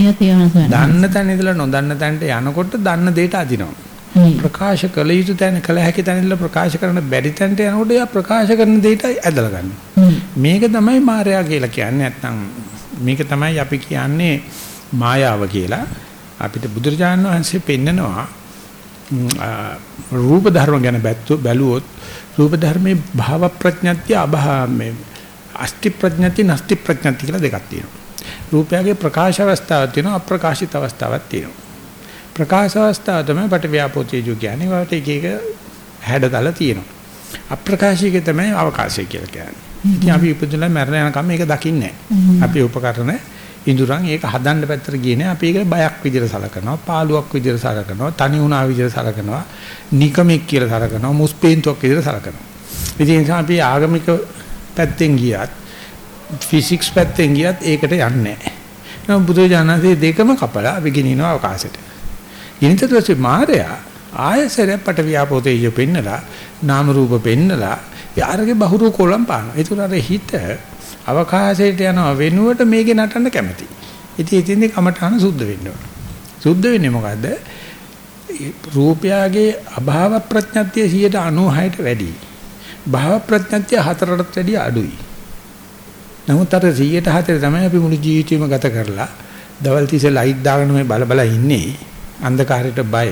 දන්න තැන ඉඳලා නොදන්න තැනට යනකොට දන්න දෙයට අදිනවා. ප්‍රකාශ කළ යුතු තැන කළ හැකි තැන ඉඳලා ප්‍රකාශ කරන බැරි තැනට යනකොට එයා ප්‍රකාශ කරන දෙයට ඇදලා ගන්නවා. මේක තමයි මායя කියලා කියන්නේ නැත්නම් මේක තමයි අපි කියන්නේ මායාව කියලා. අපිට බුදුරජාණන් වහන්සේ පෙන්නනවා රූප ධර්ම ගැන බැලුවොත් රූප ධර්මයේ භාව ප්‍රඥාත්‍ය අභාමේ අස්ති ප්‍රඥාති නස්ති ප්‍රඥාති කියලා දෙකක් තියෙනවා. රූපයගේ ප්‍රකාශ අවස්ථාවක් තියෙනවා අප්‍රකාශිත අවස්ථාවක් තියෙනවා. ප්‍රකාශ අවස්ථාව තමයි පට ව්‍යාපෝතේජු කියන්නේ. වට එක එක හැඩතල තියෙනවා. අප්‍රකාශික තමයි අවකාශය කියලා කියන්නේ. ඉතින් අපි ඉපදුණා මරණ යනකම් මේක දකින්නේ නැහැ. අපි උපකරණ ඉඳුරන් ඒක හදන්න පැත්තට ගියේ නෑ අපි ඒක බයක් විදිහට සලකනවා පාළුවක් විදිහට සලකනවා තනි වුණා විදිහට සලකනවා නිකමෙක් කියලා සලකනවා මුස්පේන්තුවක් විදිහට සලකනවා ඉතින් අපි ආගමික පැත්තෙන් ගියත් ෆිසික්ස් පැත්තෙන් ගියත් ඒකට යන්නේ නෑ නමුත් බුදුජානකසේ දෙකම කපලා අපි ගෙනිනවා අවකාශයට ඊනිට පස්සේ මායя ආයසරය පට ව්‍යාපෝතේ පෙන්නලා නාම රූප පෙන්නලා යාරගේ බහුරු කොලම් පානවා ඒතර අර හිත අවකාශයට යනවා වෙනුවට මේකේ නටන්න කැමති. ඉතින් එතින්දි කමඨාන සුද්ධ වෙන්න ඕන. සුද්ධ වෙන්නේ මොකද්ද? රූපයගේ අභාව ප්‍රඥාත්‍ය 96ට වැඩි. භාව ප්‍රඥාත්‍ය 4ටත් වැඩි අඩුයි. නමුත් අර 104 තමයි අපි මුළු ජීවිතේම ගත කරලා දවල් තිස්සේ ලයිට් දාගෙන මේ බල බල ඉන්නේ. අන්ධකාරයට බය,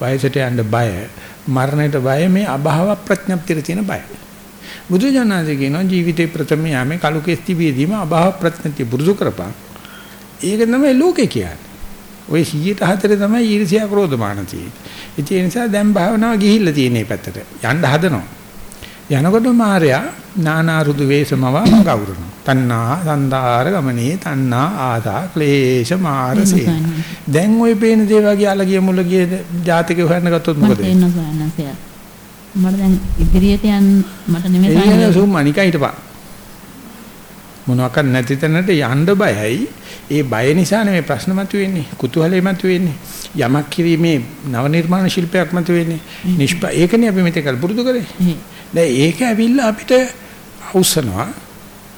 වයසට යන්න බය, මරණයට බය මේ අභාව ප්‍රඥාප්තියට තියෙන බය. බුදුජානනාදී කියනවා ජීවිතේ ප්‍රථම යාමේ කලු කෙස්ති බීදීම අභාව ප්‍රඥති පුරුදු කරපන්. ඒක තමයි ලෝකේ කියන්නේ. ওই 104 තමයි ඊර්ෂ්‍යා ක්‍රෝධ මාන තියෙන්නේ. ඒ නිසා දැන් භාවනාව ගිහිල්ලා තියෙන මේ පැත්තට. යන්න හදනවා. යනකොට මාර්යා නානා රුදු වේසමව ගෞරවනවා. තණ්හා සංදාර ගමනේ තණ්හා ආදා ක්ලේශ මාරසේ දැන් ওই පේන දේ වගේ අල ගිය මුල ගිය ජාතික හොයන්න ගත්තොත් මොකද? වෙන්නේ මට දැන් ඉදිරියට යන්න මට නෙමෙයි සාහනේ සුම්මනිකා හිටපන් මොනවාක් නැති තැනට යන්න බයයි. ඒ බය නිසා නෙමෙයි ප්‍රශ්න මතුවෙන්නේ කුතුහලයේ මතුවෙන්නේ යමක් කිරීමේ නව නිර්මාණ ශිල්පයක් මතුවෙන්නේ. නිෂ්ප ඒකනේ අපි මෙතෙක් පුරුදු කරේ. දැන් ඒක ඇවිල්ලා අපිට අවසනවා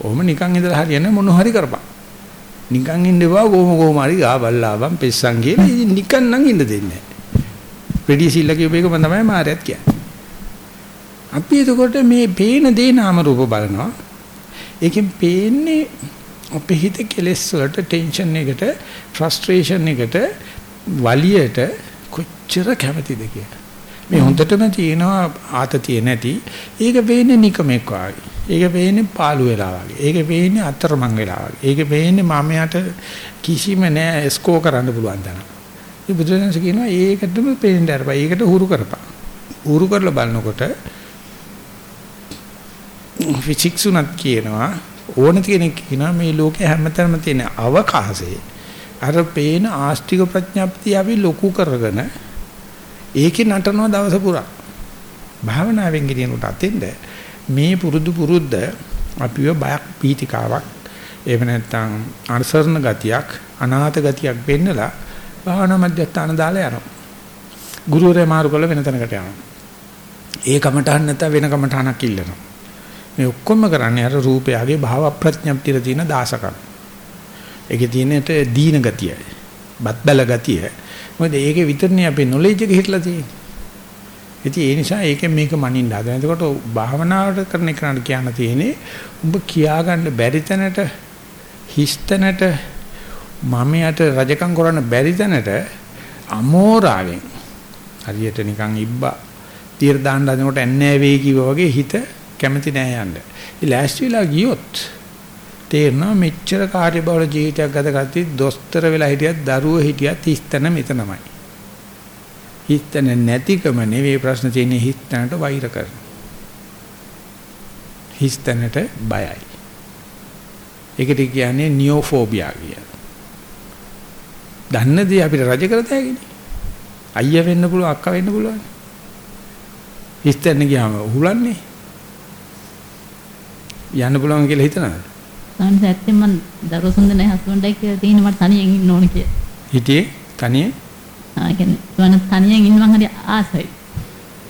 ඔහොම නිකන් ඉඳලා හරියන්නේ මොන හරි කරපන්. නිකන් ඉන්නවා කොහොම කොහොම හරි ගාබල්ලාවන් පෙස්සන් කියලා නිකන් නම් ඉන්න දෙන්නේ නැහැ. රෙඩි සිල්ල කියපේක මම තමයි මාරයත් කියන්නේ. අපි එතකොට මේ පේන දේ නාම රූප බලනවා. ඒකෙන් පේන්නේ අපේ හිත කෙලස් වලට ටෙන්ෂන් එකට, ෆ්‍රස්ට්‍රේෂන් එකට, වලියට කොච්චර කැමතිද කියලා. මේ හොඳටම තියෙනවා ආතතිය නැති. ඒක වෙන්නේ නිකමෙක් වගේ. ඒක වෙන්නේ පාළු වෙලා වගේ. ඒක වෙන්නේ අතරමං වෙලා වගේ. ඒක වෙන්නේ මමයට කිසිම නෑ ස්කෝ කරන්න පුළුවන් තරම්. මේ බුදුරජාණන් කියනවා ඒකටම පේන්න අරපන්. ඒකට හුරු කරපන්. හුරු කරලා බලනකොට ෆිසික්ස් උනත් කියනවා ඕන කෙනෙක් කියනවා මේ ලෝකේ හැමතැනම තියෙන අවකාශයේ අර පේන ආස්තික ප්‍රඥාප්තිය අපි ලොකු කරගෙන ඒකේ නටනවා දවස පුරා භාවනාවෙන් ගෙනියනකොට අතෙන්ද මේ පුරුදු පුරුද්ද අපිව බයක් පීතිකාවක් එහෙම නැත්නම් අනසරණ ගතියක් අනාථ ගතියක් වෙන්නලා භාවනා මධ්‍යස්ථාන දාලා යනවා ගුරුවරයා මාරු කළ වෙන තැනකට යනවා ඒ කමටහන් නැත්නම් වෙන කමටහනක් ඉල්ලනවා මේ ඔක්කොම කරන්නේ අර රූපයගේ භාව ප්‍රඥප්තිය තියෙන දාසකම්. ඒකේ තියෙනට දීන ගතිය. බත් බැල ගතිය. මොකද ඒකේ විතරනේ අපේ නොලෙජ් එක හිටලා තියෙන්නේ. ඉතින් ඒ නිසා ඒකෙන් මේක මනින්න හදන. එතකොට භාවනාවට කරන එකට කියන්න තියෙන්නේ උඹ කියාගන්න බැරි තැනට හිස් තැනට මම යට රජකම් කරන්න බැරි තැනට අමෝරාවෙන් හරියට නිකන් ඉබ්බා තීර දාන්න හදනකොට ඇන්නේ වෙයි කිව්වා වගේ හිත කැමති නෑ යන්න. ඒ ලෑස්තිලා ගියොත් තේරෙනවා මෙච්චර කාර්යබහුල ජීවිතයක් ගත කරද්දී දොස්තර වෙලා හිටියත් දරුවෝ හිටියත් හිස්තන මෙතනමයි. හිස්තන නැතිකම නෙවෙයි ප්‍රශ්න තියෙන්නේ හිස්තනට වෛර කරන. හිස්තනට බයයි. ඒකට කියන්නේ නියෝෆෝබියා කියලා. දන්නදී අපිට රජ කරතෑගිනේ. අයියා වෙන්න පුළුවන් අක්කා වෙන්න පුළුවන්. හිස්තැන්න ගියාම උහුලන්නේ. යන්න පුළුවන් කියලා හිතනද? සාන්ත ඇත්තෙන් මම දරුසුන්ද නැහැ හස්බන්ඩ්යි කියලා තියෙන මට තනියෙන් ඉන්න ඕන කියලා. හිටියේ තනියෙන්? ආ කියන්නේ මම තනියෙන් ඉන්න මං හරි ආසයි.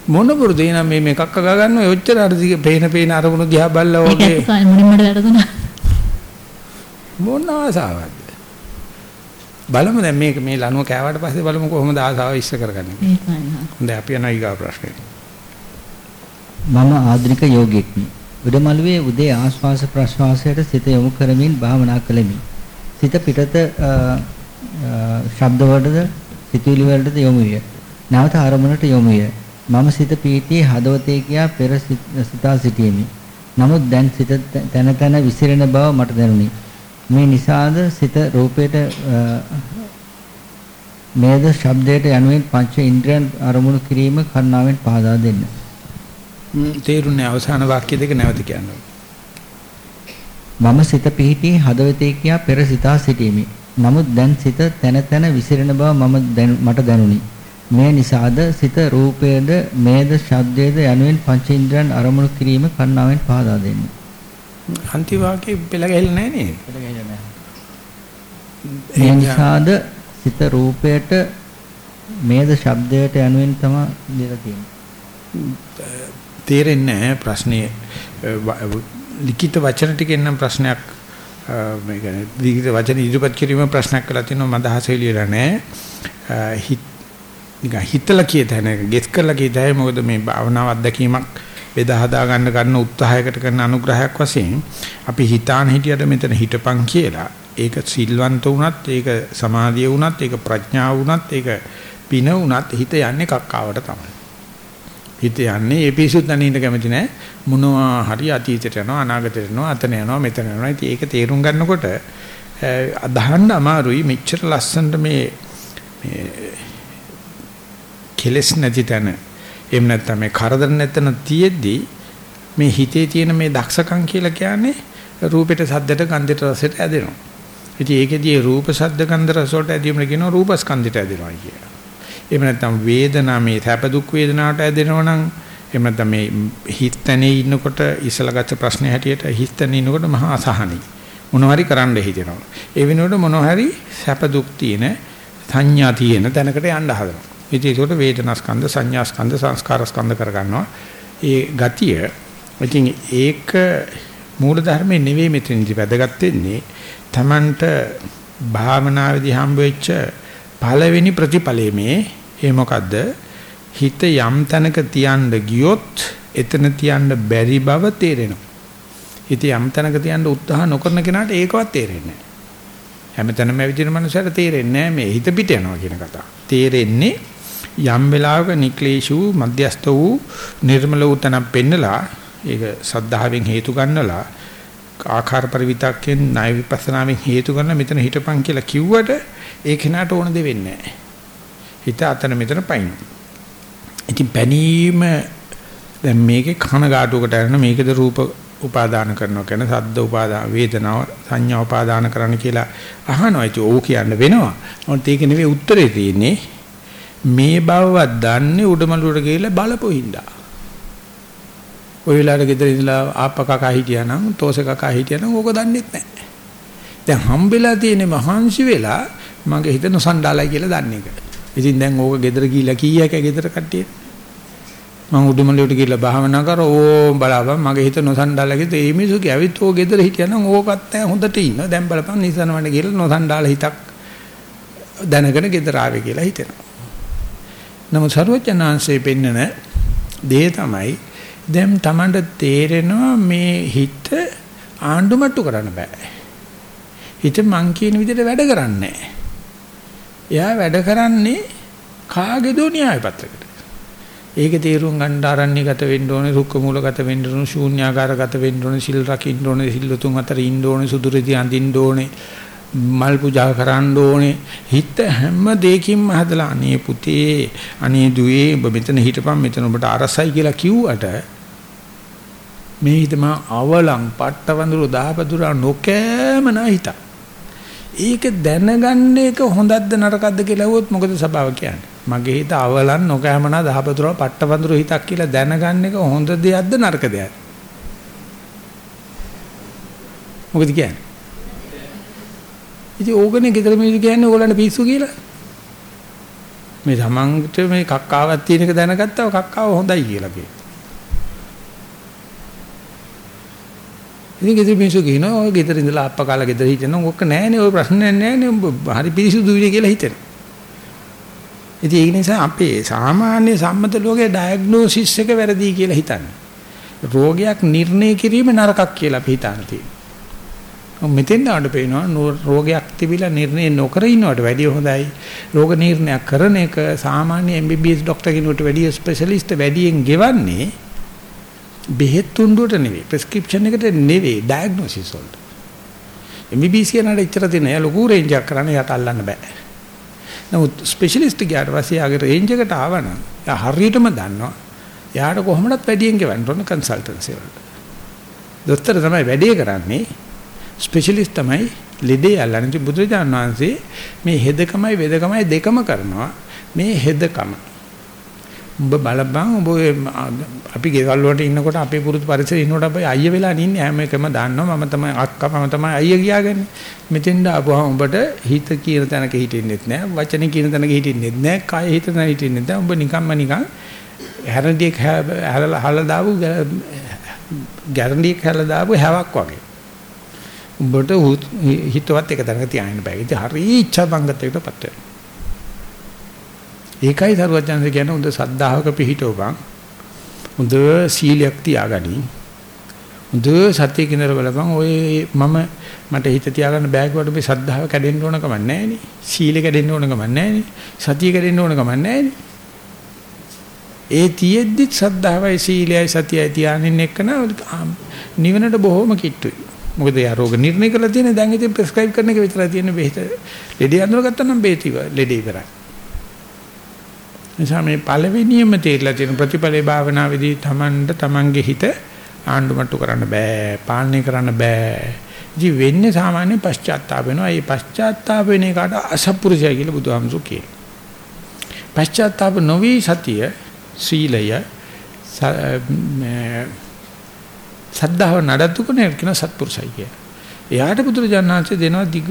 මොන පුරුදේ නම් මේ මේ කක්ක ගා ගන්න ඔය ඔච්චර අර දිගේ පේන පේන අරමුණු දිහා බැලලා වගේ. මොන ආසාවක්ද? බලමු දැන් මේක මේ ලනුව කෑවට පස්සේ බලමු කොහොමද ආසාව ඉස්ස කරගන්නේ. හොඳයි අපි යනවා ඊගා ප්‍රශ්නෙට. මම ආධුනික යෝගියෙක්මි. උඩමළුවේ උදේ ආශ්වාස ප්‍රශ්වාසයට සිත යොමු කරමින් භාවනා කළෙමි. සිත පිටත ශබ්ද වලටද සිතුවිලි වලටද යොමු විය. නැවත අරමුණට යොමු විය. මම සිත පීතියේ හදවතේ කියා පෙර සිත- සිටියෙමි. නමුත් දැන් සිත තන තන විසිරෙන බව මට දැනුනි. මේ නිසාද සිත රූපයට මේද ශබ්දයට යනුවෙන් පංච ඉන්ද්‍රයන් අරමුණු කිරීම කරුණාවෙන් පහදා දෙන්න. තේරුණේ අවසාන වාක්‍ය දෙක නැවත කියන්න. මම සිත පිහිටි හදවතේ කියා පෙර සිතා සිටීමි. නමුත් දැන් සිත තන තන විසිරෙන බව මම දැනු- මට දැනුනි. මේ නිසාද සිත රූපයේද මේද ශබ්දයේද යනුවෙන් පංචේන්ද්‍රයන් අරමුණු කිරීම කන්නාවෙන් පහදා දෙන්න. අන්තිම වාක්‍යෙ පෙළ ගැහිලා නැහැ නේද? මේ නිසාද සිත රූපයට මේද ශබ්දයට යනුවෙන් තමයි දෙලා තියෙන්නේ. තේරෙන්නේ නැහැ ප්‍රශ්නේ ලිඛිත වචන ටිකෙන් නම් ප්‍රශ්නයක් මේ කියන්නේ ලිඛිත වචන ඉදිරිපත් කිරීම ප්‍රශ්නයක් කළා තියෙනවා. මම අදහස එළියලා නැහැ. අ, හිත නිකන් හිතලා කියත හැන ගෙස් කරලා කියත හැයි මොකද මේ භාවනාව අත්දැකීමක් බෙදා හදා ගන්න ගන්න උත්සාහයකට කරන අනුග්‍රහයක් වශයෙන් අපි හිතාන හිටියට මෙතන හිටපන් කියලා. ඒක සිල්වන්ත වුණත් ඒක සමාධිය වුණත් ඒක ප්‍රඥාව වුණත් ඒක පින වුණත් හිත යන්නේ කක්කාවට තමයි. හිත යන්නේ. ඒ පිසුත් නැනින්න කැමති නැහැ මොනවා හරි අතීතයට යනවා අනාගතයට යනවා අතන යනවා මෙතන යනවා. ඉතින් ඒක තේරුම් ගන්නකොට අදහන්න අමාරුයි. මෙච්චර ලස්සනට මේ මේ කෙලස් නැති තැන. එහෙම නැත්නම් මේ කරදර නැතන තියෙද්දි මේ හිතේ තියෙන මේ දක්ෂකම් කියලා කියන්නේ රූපෙට සද්දට ගන්ධයට රසයට ඇදෙනවා. ඉතින් ඒකෙදී රූප සද්ද ගන්ධ රස වලට ඇදීමන කියනවා රූපස්කන්ධයට ඇදෙනවා කියලා. එහෙම නැත්නම් වේදනා මේ සැප දුක් වේදනාවට ඇදෙනවා නම් එහෙම නැත්නම් මේ හිතනේ ඉන්නකොට ඉසලගත ප්‍රශ්නේ හැටියට හිතනේ ඉන්නකොට මහා අසහනයි. මොනවාරි කරන්න හිතෙනවා. ඒ වෙනුවට මොනවාරි සැප දුක් තියෙන සංඥා තියෙන තැනකට යන්න හදනවා. ඉතින් ඒකට වේදනාස්කන්ධ සංඥාස්කන්ධ සංස්කාරස්කන්ධ කරගන්නවා. ඒ ගතිය ඉතින් ඒක මූල ධර්මයේ නෙවෙයි මෙතනදි වැදගත් වෙන්නේ Tamanට භාවනාවේදී හම්බ වෙච්ච පළවෙනි ප්‍රතිඵලයේ මේ ඒ මොකද්ද හිත යම් තැනක තියන්න ගියොත් එතන තියන්න බැරි බව තේරෙනවා. හිත යම් තැනක තියන්න උත්සාහ නොකරන කෙනාට ඒකවත් තේරෙන්නේ නැහැ. හැමතැනම ඇවිදින මනුස්සයට තේරෙන්නේ නැහැ මේ හිත පිට යනවා කියන කතාව. තේරෙන්නේ යම් වෙලාවක නික්ලේශු මධ්‍යස්ත වූ නිර්මල වූ තැනක් පෙන්නලා ඒක සද්ධාවෙන් හේතු ගන්නලා ආකාර පරිවිතක්යෙන් ණය විපස්සනාවෙන් හේතු ගන්න මෙතන හිටපන් කියලා කිව්වට ඒ කෙනාට ඕන දෙ වෙන්නේ නැහැ. හිත අතන මෙතන පයින්. ඉතින් පැනීම දැන් මේකේ කනගාටුවකට යන මේකද රූප උපාදාන කරනවා කියන සද්ද උපාදාන වේදනාව සංඥා උපාදාන කරන්න කියලා අහනවා. ඉතින් ඕක කියන්න වෙනවා. මොකද ඒක නෙවෙයි උත්තරේ තියෙන්නේ. මේ බවවත් දන්නේ උඩමළුවට ගිහලා බලපොහින්දා. ඔය වෙලාවට ගෙදර ඉඳලා ආප්ප කකා හිටියානම් තෝස කකා හිටියානම් ඕක දන්නෙත් නැහැ. දැන් හම්බෙලා තියෙන මහන්සි වෙලා මගේ හිත නොසන්ඩාලයි කියලා දන්නේ එක. ඉතින් දැන් ඕක ගෙදර ගිහිල්ලා කීයක ගෙදර කට්ටිය? මම උඩුමලියට ගිහිල්ලා භාවනා කර. ඕ බලාපන්. මගේ හිත නොසන්ඩාලගෙද ඒ මිනිස්සු කිව්විත් ඕ ගෙදර හිටියනම් ඕකත් නැහැ. හොඳට ඉන්න. දැන් බලපන් නිසනවන්න ගිහිල්ලා නොසන්ඩාල හිතක් දැනගෙන ගෙදර ආවේ කියලා හිතෙනවා. නමුත් සරුවචනාංශයේ පෙන්නන දේ තමයි දැන් Tamanට තේරෙනවා මේ හිත ආණ්ඩුමට්ටු කරන්න බෑ. හිත මං කියන විදිහට වැඩ කරන්නේ එයා වැඩ කරන්නේ කාගේදෝ න්‍යාය පත්‍රයකට. ඒක තේරුම් ගන්න ආරණ්‍යගත වෙන්න ඕනේ, රුක්ක මූලගත වෙන්න ඕනේ, ශූන්‍යාකාරගත වෙන්න ඕනේ, සිල් රකින්න ඕනේ, සිල් තුන් අතර ඉන්න ඕනේ, සුදුරිදී අඳින්න ඕනේ, මල් පූජා කරන්න ඕනේ. හිත හැම දෙයකින්ම හදලා අනේ පුතේ, අනේ දුවේ ඔබ මෙතන හිටපන් මෙතන ඔබට අරසයි කියලා කිව්වට මේ හිතම අවලං පට්ටවඳුරු දහපදුරා නොකෑමන හිත. ඒක දැනගන්න එක හොඳක්ද නරකක්ද කියලා ඇහුවොත් මොකද සබාව කියන්නේ? මගේ හිත අවලං නොකෑමන දහපදුරා පට්ටවඳුරු හිතක් කියලා දැනගන්න එක හොඳ දෙයක්ද නරක දෙයක්ද? මොකද කියන්නේ? ඉතින් ඕගනේ ගෙදර මිනිස්සු කියන්නේ ඕගලන්ට පිස්සු කියලා. මේ තමන්ට මේ කක්කාවක් තියෙන එක දැනගත්තව කක්කාව හොඳයි කියලා කියනවා. ඉතින් ගෙදර මිනිස්සු කියනවා ඔය ගෙදර ඉඳලා අප්පා කාලා ගෙදර හිටියනම් ඔක්ක නෑනේ ඔය ප්‍රශ්නයක් නෑනේ හරි පිරිසුදු විදිය කියලා හිතෙන. ඉතින් ඒ නිසා අපේ සාමාන්‍ය සම්මත ලෝකයේ ඩයග්නොසිස් එක වැරදි කියලා හිතන්නේ. රෝගයක් නිర్ణය කිරීම නරකක් කියලා අපි හිතාන තියෙනවා. මෙතෙන් ආඩ පේනවා රෝගයක් තිබිලා නිర్ణය නොකර ඉන්නවට වැඩිය හොඳයි. රෝග නිర్ణයක් කරන එක සාමාන්‍ය MBBS ડોක්ටර් කෙනෙකුට වැඩිය ස්පෙෂලිස්ට් වැඩියෙන් ගෙවන්නේ බෙහෙත් තුණ්ඩුවට නෙවෙයි ප්‍රෙස්ක්‍රිප්ෂන් එකට නෙවෙයි ඩයග්නොසිස් වලට. MBBS කියනට ඉච්චර තියෙන යා ලොකු රේන්ජ් එකක් කරන්න යට අල්ලන්න බෑ. නමුත් ස්පෙෂලිස්ට් ගියාට පස්සේ යාගේ රේන්ජ් එකට ආවනම් යා හරියටම දන්නවා. යාට කොහොමදත් වැඩියෙන් ගෙවන්න ඕන කන්සල්ටන්සි වලට. දොස්තර තමයි වැඩේ කරන්නේ. ස්පෙෂලිස්ට් තමයි ලෙඩේ අල්ලන්නේ. බුදුරජාණන් වහන්සේ මේ හෙදකමයි වෙදකමයි දෙකම කරනවා. මේ හෙදකම උඹ බලපන් උඹ අපි ගෙවල් වලට ඉන්නකොට අපේ පුරුදු පරිසරේ ඉන්නකොට අපි අයිය වෙලා නින්නේ හැම එකම දන්නවා. මම තමයි අක්කා මම තමයි අයිය කියාගන්නේ. මෙතෙන්ද ආපුවම උඹට හිත කියන තැනක හිටින්නෙත් නෑ වචනේ කියන තැනක හිටින්නෙත් නෑ කය හිත තැනක හිටින්නෙත් නෑ. උඹ නිකම්ම නිකන් හැරඩියක් හැලලා හලලා දාපු ගැරන්ඩියක් හැලලා දාපු හැවක් වගේ. උඹට හිතවත් එක තැනක තියාගෙන බෑ. ඉතින් හරි ඉච්ඡා බංගතයකටපත් වෙනවා. ඒකයි සරුවචන්ද කියන්නේ හොඳ සද්ධාවක පිහිටවපන්. හොඳ සීලයක් තියාගනි. හොඳ සත්‍ය කිනර බලපන් ඔය මම මට හිත තියාගන්න බෑගුවට මේ සද්ධාව කැඩෙන්න ඕන කම නැහැ නේ. සීල කැඩෙන්න ඕන කම නැහැ නේ. සතිය කැඩෙන්න ඕන කම නැහැ නේ. ඒ තියෙද්දි සද්ධාවයි සීලයයි සතියයි තියානින් එක්කන නිවනට බොහොම කිට්ටුයි. මොකද යා රෝග නිర్ణය කරලා තියෙන දැන් ඉතින් ප්‍රෙස්ක්‍රයිබ් කරන එක විතරයි තියෙන බෙහෙත. ලෙඩේ අඳුරගත්තා නම් බෙහෙත ලෙඩේ ඉවරයි. නිසා මේ පළවෙනියම තේරලා තියෙන ප්‍රතිපලේ භාවනාවේදී Tamanට Tamanගේ හිත ආණ්ඩුමට්ටු කරන්න බෑ පාලනය කරන්න බෑ. ජී වෙන්නේ සාමාන්‍ය පශ්චාත්තාප වෙනවා. ඒ පශ්චාත්තාප වෙන එකට අසපුරුෂය කියලා බුදුහාමුදුරු කියනවා. පශ්චාත්තාප නොවි සතිය සීලය සද්ධාව නඩත්තු කරන කියන සත්පුරුෂයි කිය. එයාට බුදුරජාණන්සේ දෙනවා දිග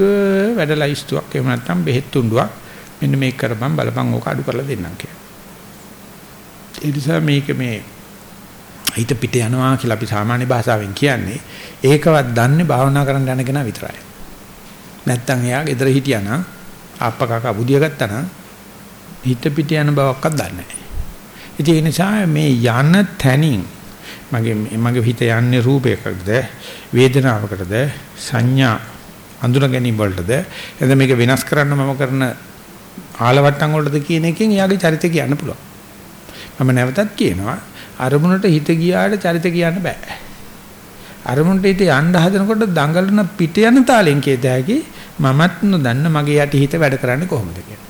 වැඩලයිස්තුවක් එහෙම නැත්නම් බෙහෙත් තුණ්ඩුවක්. මෙන්න මේක කරපන් බලපන් ඕක අඩු කරලා දෙන්නම් කියලා. ඒ නිසා මේක මේ හිත පිට යනවා කියලා අපි සාමාන්‍ය භාෂාවෙන් කියන්නේ ඒකවත් දන්නේ භාවනා කරන්න යන කෙනා විතරයි. නැත්තම් එයා ගෙදර හිටියානම් ආප්ප කකා බුදිය ගත්තා හිත පිට යන බවක්වත් දන්නේ නැහැ. ඒ නිසා මේ යන තැනින් මගේ මගේ හිත යන්නේ රූපයකටද වේදනාවකටද සංඥා අඳුන ගැනීම වලටද එතන මේක වෙනස් කරන්න මම කරන ආලවට්ටම් වලටද කියන එකෙන් එයාගේ චරිතය කියන්න පුළුවන්. මම නැවතත් කියනවා අරමුණට හිත ගියාට චරිත කියන්න බෑ. අරමුණට හිත යන්න හදනකොට දඟලන පිට යන තාලෙන් කියත හැකි මමත් නොදන්න මගේ යටි හිත වැඩ කරන්නේ කොහොමද කියලා.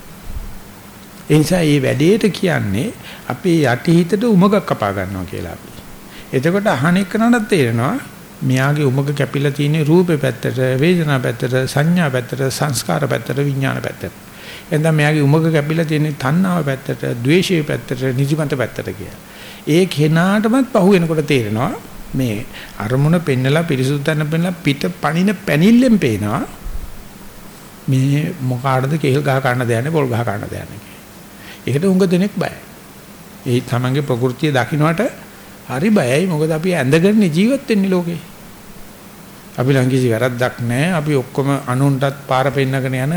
ඒ නිසා මේ වැඩේට කියන්නේ අපේ යටි හිතට උමගක් කපා ගන්නවා කියලා අපි. එතකොට අහන එක්කනට තේරෙනවා මෙයාගේ උමග කැපිලා තියෙන රූපේ පැත්තට, වේදනා පැත්තට, සංඥා පැත්තට, සංස්කාර පැත්තට, විඥාන පැත්තට. එතන මෙයාගේ උමග කැපිලා තියෙන තණ්හාව පැත්තට, ද්වේෂයේ පැත්තට, නිදිමත පැත්තට කියලා. ඒ කෙනාටමත් පහු වෙනකොට තේරෙනවා මේ අරමුණ පෙන්නලා පිරිසුදු තැන පෙන්නලා පිට පණින පැනිල්ලෙන් පේනවා මේ මොකාටද කේල් ගහ ගන්න දෙන්නේ පොල් ගහ ගන්න දෙන්නේ කියලා. ඒකට උඟ දෙනෙක් බයයි. ඒ තමන්ගේ ප්‍රകൃතිය දකින්නට හරි බයයි මොකද අපි ඇඳගෙන ජීවත් වෙන්නේ ලෝකේ. අපි ළඟ කිසි වැරද්දක් නැහැ. අපි ඔක්කොම අනුන්ටත් පාර පෙන්නගෙන යන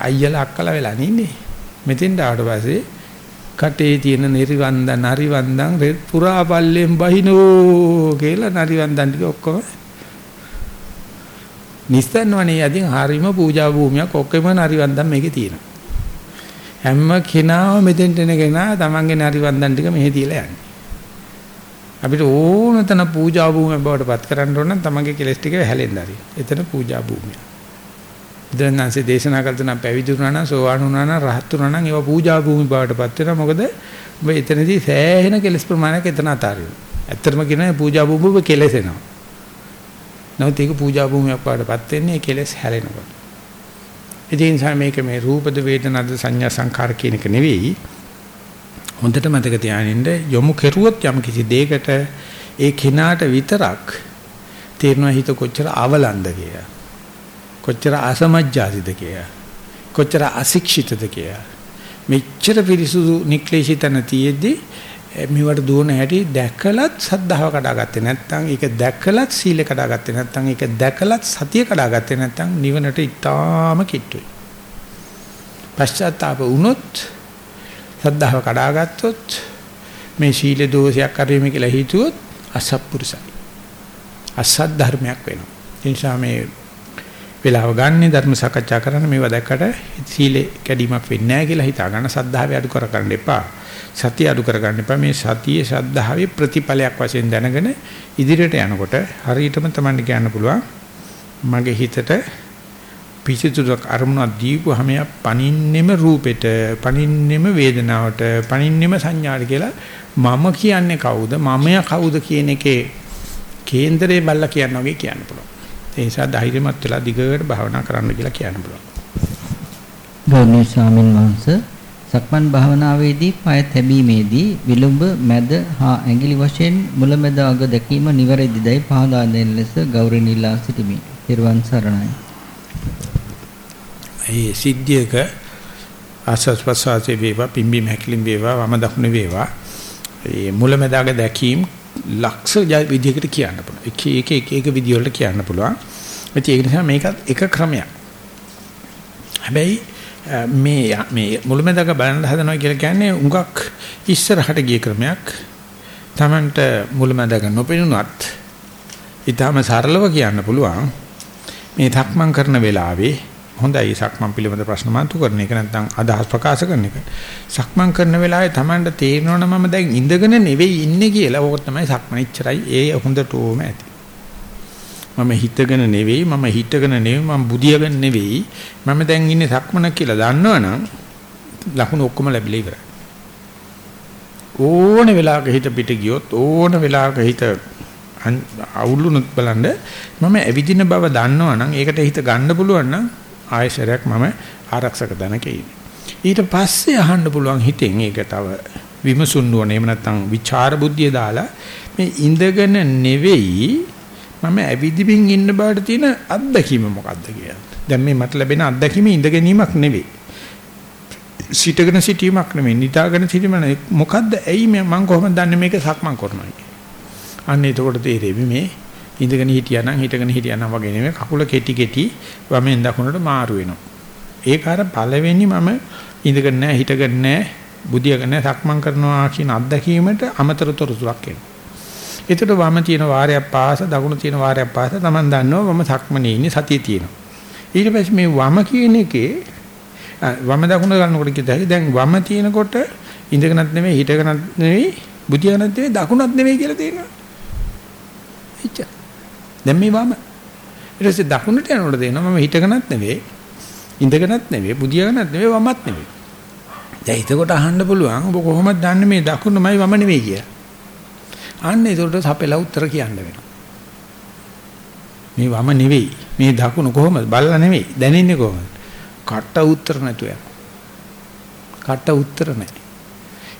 අයියලා අක්කලා වෙලා නින්නේ. මෙතෙන් ආවට පස්සේ කටේ තියෙන නිර්වන්දන් නරිවන්දන් පුරා පල්ලෙන් බහිනෝ කියලා නරිවන්දන් ටික ඔක්කොම නිස්සන්නවනේ යදින් හරීම පූජා භූමියක් ඔක්කොම නරිවන්දන් මේකේ තියෙනවා. හැම කෙනාම මෙතෙන්ට එන කෙනා තමන්ගේ නරිවන්දන් ටික මෙහෙ තියලා යන්නේ. අපිට ඕනතන පූජා භූමියක් බවට පත් කරන්න ඕන නම් තමන්ගේ කෙලස් ටික හැලෙන්න හරි. එතන පූජා භූමිය. බුදුන්වහන්සේ දේශනා කළ තුන පැවිදි වුණා නම් සෝවාන් වුණා නම් රහත් වුණා නම් ඒවා පූජා භූමි බවට පත් වෙනවා. මොකද ඔබ එතනදී සෑහෙන කෙලස් ප්‍රමාණයක් එතන අතාරිනවා. ඇත්තටම කියනවා පූජා භූමිය කෙලසෙනවා. නමුත් ඒක පූජා භූමියක් බවට පත් වෙන්නේ කෙලස් හැලෙනකොට. ඒ නිසා මේක මේ රූපද වේදනද සංඥා සංකාර කියන එක නෙවෙයි. හොඳට මතක තියාගන්න යොමු කෙරුවොත් යම් කිසි දෙයකට ඒ කෙනාට විතරක් තේරෙනවා හිත කොච්චර අවලන්ද කියලා. කොච්චර අසමජ්ජාතිද කියලා. කොච්චර අශික්ෂිතද කියලා. මෙච්චර පිරිසුදු නික්ලේශිතන තියෙද්දි මේවට දුවන හැටි දැකලත් සද්ධාව කඩාගත්තේ නැත්නම් ඒක දැකලත් සීල කඩාගත්තේ නැත්නම් ඒක දැකලත් සතිය කඩාගත්තේ නැත්නම් නිවනට ඉතාම කිට්ටුයි. පශ්චාත්තාප වුණොත් සද්ධාව කඩාගත්තොත් මේ සීල දෝෂයක් අරීම කියලා හිතුවොත් අසත්පුරුසයි. අසත් ධර්මයක් වෙනවා. ඒ නිසා මේ වෙලාව ගන්න ධර්ම සාකච්ඡා කරන්න මේවා දැක්කට සීලේ කැඩීමක් වෙන්නේ නැහැ කියලා හිතා ගන්න සද්ධාවේ අඩු කර ගන්න එපා. සතිය අඩු කර ගන්න එපා. මේ සතියේ සද්ධාවේ ප්‍රතිඵලයක් වශයෙන් දැනගෙන ඉදිරියට යනකොට හරියටම තමයි කියන්න පුළුවන් මගේ හිතට පිසිතුරක් අරමුණක් දීපුවාම යා පනින්නෙම රූපෙට පනින්නෙම වේදනාවට පනින්නෙම සංඥාට කියලා මම කියන්නේ කවුද මමයා කවුද කියන එකේ කේන්දරේ බල්ලා කියන වගේ කියන්න පුළුවන්. ඒ නිසා ධෛර්යමත් වෙලා දිගට භාවනා කරන්න කියලා කියන්න පුළුවන්. ගෞරවනීය ස්වාමින් වහන්සේ සක්මන් භාවනාවේදී පය තැබීමේදී විලුඹ මැද හා ඇඟිලි වශයෙන් මුලමැද අග දැකීම නිවැරදිදයි පහදා දෙන ලෙස ගෞරවණීයලා සිටිමි. ත්වන් සරණයි. ඒ සිද්ධියක ආසස් ප්‍රසාරේ වේවා පිම්බීම හැකිලිම් වේවා වම දකුණ වේවා ඒ මුලමෙදාග දැකීම ලක්ෂ විදිහකට කියන්න පුළුවන්. එක එක එක එක විදිහවලට කියන්න පුළුවන්. ඒක නිසා මේකත් එක ක්‍රමයක්. හැබැයි මේ මේ මුලමෙදාග බලන්න හදනවා කියලා කියන්නේ උඟක් ඉස්සරහට ගිය ක්‍රමයක්. Tamanට මුලමෙදාග නොපෙනුනත් ඊටම සරලව කියන්න පුළුවන්. මේ තක්මන් කරන වෙලාවේ හොඳයි සක්මන් පිළිබඳ ප්‍රශ්න මාතු කරන එක නැත්නම් අදහස් ප්‍රකාශ කරන එක. සක්මන් කරන වෙලාවේ Tamanට තේරෙනවනේ මම දැන් ඉඳගෙන නෙවෙයි ඉන්නේ කියලා. ඕක තමයි සක්මන් ඉච්චරයි. ඒ හොඳට ඕම ඇති. මම හිතගෙන නෙවෙයි මම හිතගෙන නෙවෙයි මම බුදියාගෙන නෙවෙයි මම දැන් ඉන්නේ සක්මන කියලා දන්නවනම් ලකුණු ඔක්කොම ලැබිලා ඉවරයි. ඕන වෙලාවක හිත පිට ගියොත් ඕන වෙලාවක හිත අවුලුනොත් බලන්න මම ඇවිදින බව දන්නවනම් ඒකට හිත ගන්න පුළුවන් නම් ආයශරයක් මම ආරක්ෂක දනක ඊට පස්සේ අහන්න පුළුවන් හිතෙන් ඒක තව විමසුන් නුවණ එහෙම නැත්නම් විචාර බුද්ධිය දාලා මේ ඉඳගෙන නෙවෙයි මම ඇවිදිමින් ඉන්න බවට තියෙන අත්දැකීම මොකද්ද කියලා. දැන් මේ මට ලැබෙන අත්දැකීම ඉඳගැනීමක් නෙවෙයි. සිටගෙන සිටීමක් නෙවෙයි. නිදාගෙන සිටීම මොකද්ද? ඇයි මම කොහොමද දන්නේ මේක සක්මන් කරනවා අන්න එතකොට තේරෙවි මේ ඉඳගෙන හිටියා නම් හිටගෙන හිටියා නම් වගේ නෙමෙයි කකුල කෙටි කෙටි වමෙන් දකුණට මාරු වෙනවා. ඒක අර පළවෙනි මම ඉඳගෙන නැහැ හිටගෙන නැහැ බුදියාගෙන නැහැ සක්මන් කරනවා කියන අත්දැකීමට අමතර තොරතුරක් එනවා. ඒතර වම තියෙන වාරයක් පාස දකුණ තියෙන වාරයක් පාස Taman දන්නවා වම සක්මනේ ඉන්නේ සතිය තියෙනවා. ඊට පස්සේ මේ වම කියන එකේ වම දකුණ ගන්නකොට කිව්වා දැන් වම තියෙනකොට ඉඳගෙනත් නෙමෙයි හිටගෙනත් නෙමෙයි බුදියාගෙනත් නෙමෙයි දකුණත් නෙමෙයි කියලා තියෙනවා. එච්චර. දැන් මේ වම. ඊට පස්සේ දකුණට යනකොට දෙනවා මම හිටගෙනත් නෙවෙයි ඉඳගෙනත් නෙවෙයි බුදියාගෙනත් නෙවෙයි වමත් නෙවෙයි. දැන් එතකොට අහන්න පුළුවන් ඔබ කොහොමද දන්නේ මේ දකුණමයි වම නෙවෙයි කියලා. අන්න ඒකට සපෙලා උත්තර කියන්න වෙනවා. මේ වම නෙවෙයි මේ දකුණ කොහොමද? බලලා නෙවෙයි දැනෙන්නේ කොහොමද? කට උත්තර නැතුව කට උත්තර නැහැ.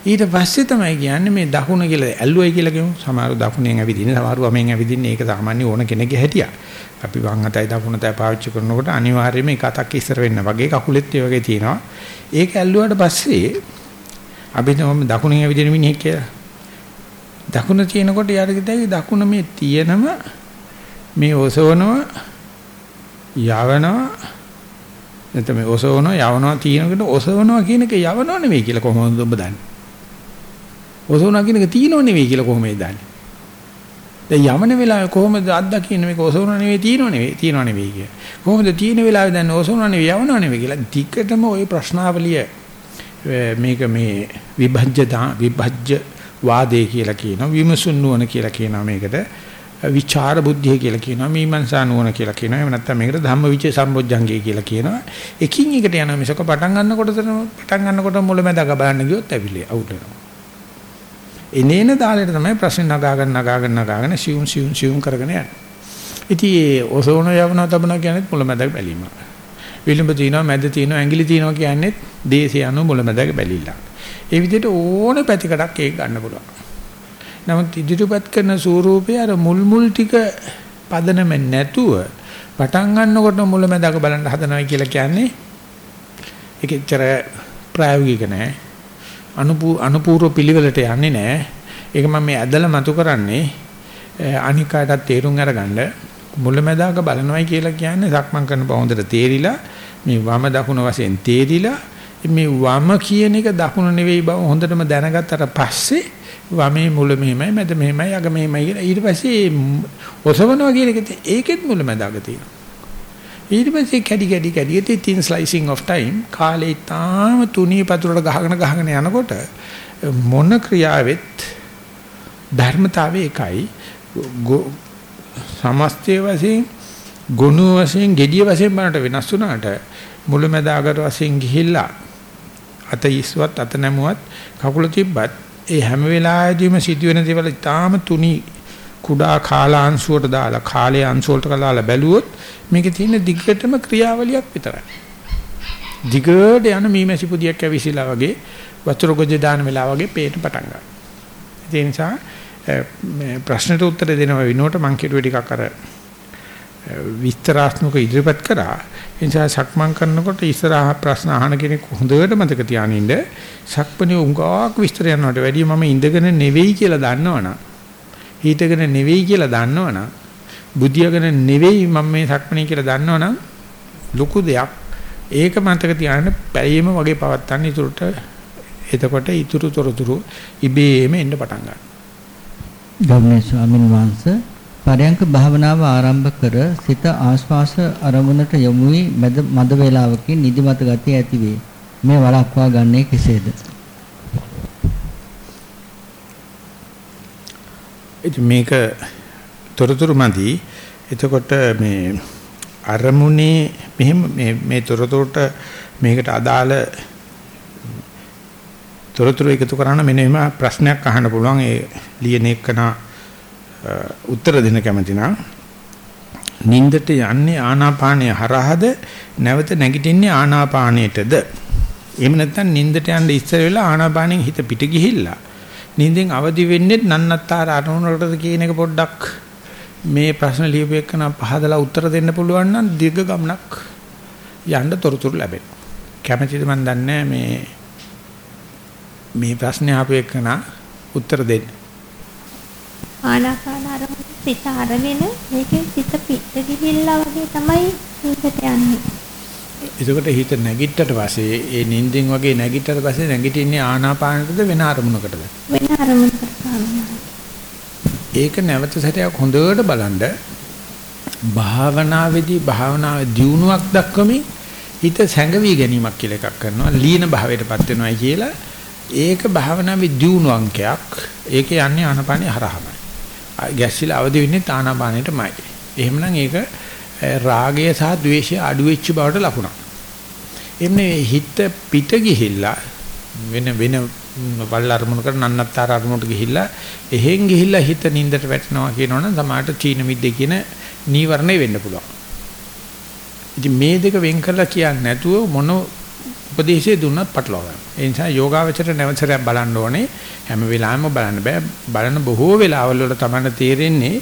ඊට පස්සේ තමයි කියන්නේ මේ දකුණ කියලා ඇල්ලුවයි කියලා කියමු. සමහරව දකුණෙන් ඇවිදින්නේ, සමහරව වමෙන් ඇවිදින්නේ. ඒක සාමාන්‍ය ඕන කෙනෙක්ගේ හැටියක්. අපි වම් අතයි දකුණ අතයි පාවිච්චි කරනකොට අනිවාර්යයෙන්ම එක අතක් ඉස්සර වෙන්න වගේ කකුලෙත් ඒ වගේ තියෙනවා. ඒක ඇල්ලුවාට පස්සේ අපි නම් දකුණෙන් ඇවිදින මිනිහෙක් කියලා. දකුණ තියෙනකොට යාට කිව්යි දකුණ මේ තියෙනම මේ ඔසවනවා යවනවා නැත්නම් මේ ඔසවනවා යවනවා තියෙනකොට ඔසවනවා කියන එක යවනවා නෙවෙයි කියලා කොහොමද ඔබ දන්නේ? ඔසවනවා කියන එක තියෙනව නෙවෙයි කියලා කොහොමද දන්නේ? දැන් යමන වෙලාවේ කොහොමද අත්දකින්නේ මේක ඔසවනවා නෙවෙයි තියෙනව නෙවෙයි තියෙනව නෙවෙයි කිය. කොහොමද තියෙන වෙලාවේ දැන් ඔසවනවා නෙවෙයි යවනවා නෙවෙයි කියලා. ටිකටම ওই ප්‍රශ්නාවලිය මේක මේ විභජ්‍ය විභජ්‍ය වාදේ කියලා කියනවා විමසුන් නුවණ කියලා කියනවා මේකට. විචාර බුද්ධිය කියලා කියනවා මීමන්සා නුවණ කියලා කියනවා. එහෙම නැත්නම් මේකට ධම්මවිචේ සම්බොජ්ජංගය කියලා කියනවා. එකින් එකට යනවා මිසක පටන් ගන්නකොට පටන් ගන්නකොට මුලැමැදක බලන්න ගියොත් ඇවිලේ අවුට් වෙනවා. එනේන දාලෙට තමයි ප්‍රශ්න නගාගෙන නගාගෙන නගාගෙන සියුම් සියුම් සියුම් කරගෙන යන්නේ. ඉතින් ඒ ඔසෝන යවනවා තබනවා කියන්නේ මුලැමැදක බැලීම. විලම්බ තියනවා මැද තියනවා ඇඟිලි තියනවා කියන්නේ දේශය අනුව මුලැමැදක බැලිලා ඒ විදිහට ඕන පැතිකඩක් ඒක ගන්න පුළුවන්. නමුත් ඉදිරිපත් කරන ස්වරූපය අර මුල් මුල් ටික පදනම නැතුව පටන් ගන්නකොට මුලැමැදක බලන්න හදනවා කියලා කියන්නේ ඒකෙච්චර ප්‍රායෝගික නෑ. අනුපූර්ව පිළිවෙලට යන්නේ නෑ. ඒක මම මේ ඇදලා මතු කරන්නේ අනිකාටත් තේරුම් අරගන්න. මුලැමැදක බලනවායි කියලා කියන්නේ සක්මන් කරන බව හොඳට තේරිලා මේ වම දකුණ වශයෙන් තේරිලා මේ වම කියන එක දකුණ නෙවෙයි බව හොඳටම දැනගත්තට පස්සේ වමේ මුල මෙහෙමයි මැද මෙහෙමයි අග මෙහෙමයි කියලා ඊට පස්සේ ඔසවනවා කියන එක ඒකෙත් මුල මැද අග තියෙනවා. ඊට පස්සේ කැඩි කැඩි. කැඩි ඉතින් thin slicing of time. කාලේ තාම තුනී පතුරට ගහගෙන ගහගෙන යනකොට මොන ක්‍රියාවෙත් ධර්මතාවය එකයි. සමස්තය වශයෙන් ගුණ වශයෙන් gediya වශයෙන් බලනට වෙනස් වුණාට මුලමෙද අගට වශයෙන් ගිහිල්ලා අත ඉස්වත් අත නැමුවත් කකුල තිබ්බත් ඒ හැම වෙලාවෙදීම සිදුවෙන දේවල් තාම තුනි කුඩා කාලාංශුවට දාලා කාලයේ අංශුවලට දාලා බැලුවොත් මේකේ තියෙන දිගටම ක්‍රියාවලියක් විතරයි. දිගට යන මීමැසි පුදියක් ඇවිසිලා වගේ වතුර ගොජ දාන වෙලාව වගේ පේන්න පටන් ගන්නවා. ඒ නිසා මේ ප්‍රශ්නට උත්තර දෙනවා විනෝට මං කිව්වේ ටිකක් අර විස්තරාත්මක ඉදිරිපත් කරා. ඒ නිසා සක්මන් කරනකොට ඉස්සරහා ප්‍රශ්න අහන කෙනෙක් හොඳට මතක තියාගෙන ඉන්න. සක්මණේ උංගාවක් විස්තර යනවට වැඩිය මම ඉඳගෙන නෙවෙයි කියලා දන්නවනම් හිටගෙන නෙවෙයි කියලා දන්නවනම් බුද්ධියගෙන නෙවෙයි මම මේ සක්මණේ කියලා දන්නවනම් ලොකු දෙයක්. ඒක මතක තියාගෙන පැයෙම වගේ පවත්තන්න ඉතුරුට එතකොට ඉතුරු තොරතුරු ඉබේම එන්න පටන් ගන්නවා. ගෞරවනීය ස්වාමින් වහන්සේ පරයන්ක භාවනාව ආරම්භ කර සිත ආශ්වාස අරමුණට යොමු වී මද වේලාවකින් නිදිමත ගතිය ඇති වේ. මේ වළක්වා ගන්නේ කෙසේද? ඉතින් මේක තොරතුරු මදි. එතකොට මේ අරමුණේ මෙහෙම මේ මේ තොරතුරට මේකට අදාළ තොරතුරු එකතු කරන්න මෙන්න එහෙම ප්‍රශ්නයක් අහන්න පුළුවන්. ඒ ලියන එකනා උත්තර දෙන්න කැමති නම්. නින්දට යන්නේ ආනාපානය හරහාද? නැවත නැගිටින්නේ ආනාපානයටද? එහෙම නැත්නම් නින්දට යන්න ඉස්සර වෙලා ආනාපානෙන් හිත පිට ගිහිල්ලා නින්දෙන් අවදි වෙන්නේ නන්නත්තර අරමුණකටද කියන එක පොඩ්ඩක් මේ ප්‍රශ්න ලියපු එකන පහදලා උත්තර දෙන්න පුළුවන් නම් දීර්ඝ ගමනක් යන්න තොරතුරු ලැබෙනවා කැමැතිද මන් දන්නේ මේ මේ ප්‍රශ්නේ ආපු එකන උත්තර දෙන්න ආනාපාන අරමුණ සිත අරගෙන මේකෙන් සිත පිට ගිහිල්ලා වගේ තමයි හිතට යන්නේ. එතකොට හිත නැගිට්ටට පස්සේ ඒ නිින්දෙන් වගේ නැගිට්ටට පස්සේ නැගිටින්නේ ආනාපානටද වෙන අරමුණකටද? වෙන අරමුණකට ඒක නැවත සැරයක් හොඳට බලන්න භාවනාවේදී භාවනාවේ දියුණුවක් දක්වමින් හිත සැඟවි ගැනීමක් කියලා එකක් කරනවා. ලීන භාවයටපත් වෙනවායි කියලා. ඒක භාවනාවේ දියුණු අංකයක්. ඒක යන්නේ ආනාපානිය හරහාමයි. ගැස්සිලා අවදි වෙන්නේ තානාපානෙටමයි. එහෙමනම් ඒක රාගය සහ ద్వේෂය අඩු වෙච්ච බවට ලකුණක්. එන්නේ හිත පිට ගිහිල්ලා වෙන වෙන බල්ල අරමුණු කර නන්නත්තර අරමුණට ගිහිල්ලා එහෙන් ගිහිල්ලා හිත නින්දට වැටෙනවා කියනවනම් සමහරට චීන මිද්දේ කියන නීවරණය වෙන්න පුළුවන්. ඉතින් මේ දෙක වෙන් කරලා කියන්නේ නැතුව මොන උපදේශය දුන්නත් පටලවා ගන්න. ඒ නිසා යෝගාවචර නැවතරයක් බලන්න ඕනේ. හැම වෙලාවෙම බලන්න බෑ. බලන බොහෝ වෙලාවල් වල තමයි තේරෙන්නේ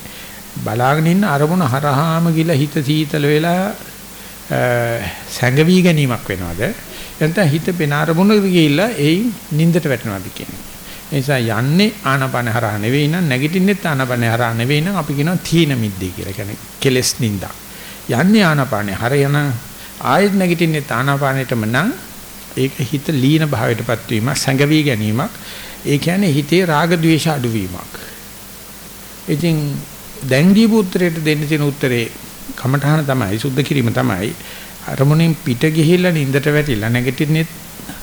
බලාගෙන ඉන්න අරමුණ හරහාම ගිල හිත සීතල වෙලා සැඟවි ගැනීමක් වෙනවද? එතන හිත පෙන අරමුණකට ගිහිල්ලා එයින් නින්දට වැටෙනවාද කියන්නේ. ඒ නිසා යන්නේ ආනපන හරහා නෙවෙයි නම් නැගිටින්නෙත් ආනපන හරහා නෙවෙයි නම් අපි කියනවා තීන මිද්දේ කියලා. කියන්නේ කෙලස් නින්දා. යන්නේ ආනපනේ හරියන ආයෙත් නැගිටින්නෙත් ආනපනෙටම නම් ඒක හිත ලීන භාවයටපත් වීමක් සංගවි ගැනීමක්. ඒ කියන්නේ හිතේ රාග ద్వේෂ අඩුවීමක්. ඉතින් දැන් දීපු උත්තරයට දෙන්න තියෙන උත්තරේ කමඨාන තමයි සුද්ධ කිරීම තමයි අරමුණෙන් පිට ගිහිල්ලා නින්දට වැටිලා නැගිටින්නෙත්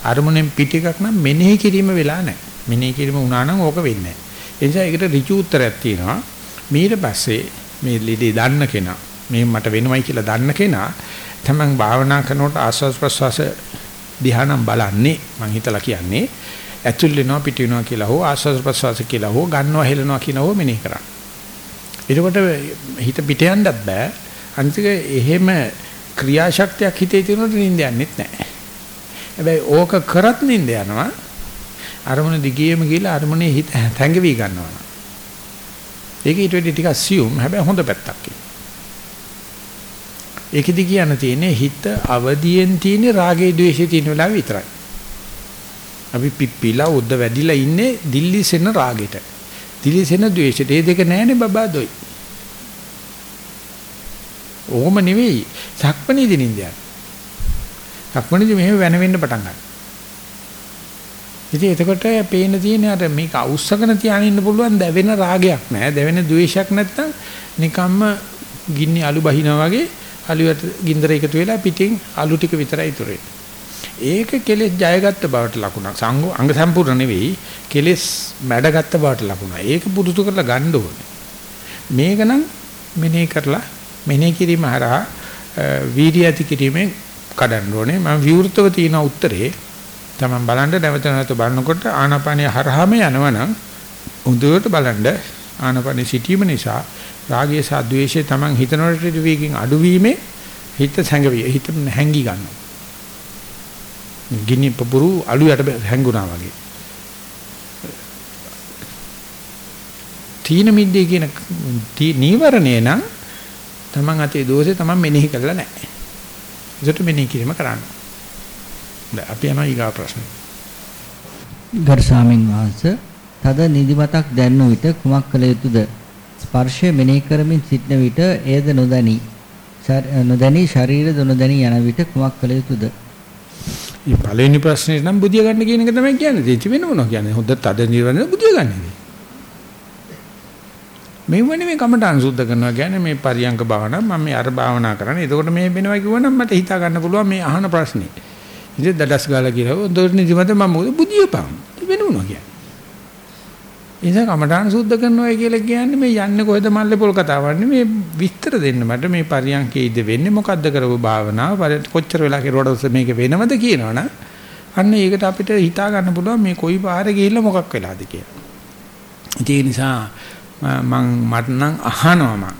අරමුණෙන් පිට එකක් නම් මෙනෙහි කිරීම වෙලා නැහැ. මෙනෙහි කිරීම වුණා නම් ඕක වෙන්නේ නැහැ. ඒ නිසා ඒකට ඍජු උත්තරයක් තියෙනවා. ඊට පස්සේ මේ ලීඩේ දන්න කෙනා මේ මට වෙනවයි කියලා දන්න කෙනා තමන් භාවනා කරනකොට ආස්වාස් ප්‍රස්වාස ධ්‍යානම් බලන්නේ මං හිතලා කියන්නේ ඇතුල් වෙනවා පිට වෙනවා කියලා හෝ ආස්වාස් ප්‍රස්වාස කියලා හෝ ගන්නවා හෙලනවා කියන හෝ මෙනෙහි කරා. එතකොට හිත පිට යන්නත් බෑ. අනිතික එහෙම ක්‍රියාශක්තියක් හිතේ තියෙනකොට නිින්ද යන්නෙත් නැහැ. හැබැයි ඕක කරත් නිින්ද යනවා. අරමුණ දිගේම ගිහලා අරමුණේ හිත තැඟවි ගන්නවා. ඒක ඊට වෙඩි ටිකක් assume හැබැයි හොඳ පැත්තක්. ඒකෙදි කියන්න තියෙන්නේ හිත අවදියෙන් තියෙන රාගේ ద్వේෂේ තියෙන වෙලාව විතරයි. අපි පිප්පිලා උද්ද වැඩිලා ඉන්නේ දිල්ලිසෙන රාගෙට. දිලිසෙන ද්වේෂෙට. මේ දෙක නැහැනේ බබා දොයි. ඕම නෙවෙයි. සක්මණේදී නින්දයන්. සක්මණේදී මෙහෙම වෙන වෙන්න පටන් ගන්නවා. ඉතින් එතකොට පේන තියෙන අර මේක අවුස්සගෙන තියාගෙන ඉන්න පුළුවන් දැවෙන රාගයක් නැහැ. දැවෙන ද්වේෂයක් නැත්තම් නිකම්ම ගින්නි අලු බහිනා වගේ අලුවට ගින්දර එකතු වෙලා පිටින් අලු ටික විතරයි ඉතුරු ඒක කෙලෙස් ජයගත්ත බවට ලකුණක්. සංඝ අංග සම්පූර්ණ නෙවෙයි කෙලෙස් මැඩගත්ත බවට ලකුණක්. ඒක පුරුදු කරලා ගන්න ඕනේ. මේක නම් මෙනෙහි කරලා මෙනෙහි කිරීම හරහා වීර්ය ඇති කිරීමෙන් කඩන්න ඕනේ. මම විවෘතව තියෙන උත්තරේ තමයි බලන්න නැවත නැවත බලනකොට ආනාපානිය හරහාම යනවනම් හොඳට බලන්න ආනාපානිය සිටීම නිසා රාගය සහ ද්වේෂය තමන් හිතනට වේගින් අඩුවීමේ හිත සැඟවි හිත හැංගි ගන්නවා. ගිනි පපුරු අලු යට හැංගුණා වගේ. තීන මිද්දේ කියන නීවරණේ නම් තමන් අතේ දෝෂේ තමන් මෙනෙහි කරලා නැහැ. ඒකට මෙනෙහි කිරීම කරන්න. දැන් අපි යනවා ඊගා ප්‍රශ්න. ගරු ස්වාමින් වහන්සේ තද නිදිමතක් දැන්නු විට කුමක් කළ යුතුද? ස්පර්ශය මෙනෙහි කරමින් සිටන විට එයද නොදැනි. නොදැනි ශරීරද නොදැනි යන විට කුමක් කළ යුතුද? මේ පළවෙනි ප්‍රශ්නේ නම් බුදිය ගන්න කියන එක තමයි කියන්නේ. ඒක වෙන මොනවා කියන්නේ? හොඳ තද නිර්වණය බුදිය ගන්න. මේ වනේ මේ කමටහන් සුද්ධ කරනවා කියන්නේ මේ පරියංක භාවනා මම මේ අර භාවනා කරන්නේ. එතකොට මේ වෙනවා කිව්වනම් මට හිතා ගන්න පුළුවන් මේ අහන ප්‍රශ්නේ. ඉතින් දඩස් ගාලා කියලා හොඳට නිදිමත මම මොකද බුදියපම්. වෙන මොනවා කියන්නේ? ඉතින් කමටහන් සුද්ධ කරනවා කියලා කියන්නේ මේ යන්නේ කොහෙද මල්ලේ පොල් කතාවන්නේ මේ විස්තර දෙන්න මට මේ පරියංකේ ඉද වෙන්නේ මොකද්ද කරපු භාවනාව කොච්චර වෙලා කෙරුවටද මේක වෙනවද කියනවනම් අන්න ඒකට අපිට හිතා ගන්න පුළුවන් මේ කොයි පාරේ ගිහිල්ලා මොකක් වෙලාද කියලා. ඒ නිසා මං මට නම් අහනවා මං.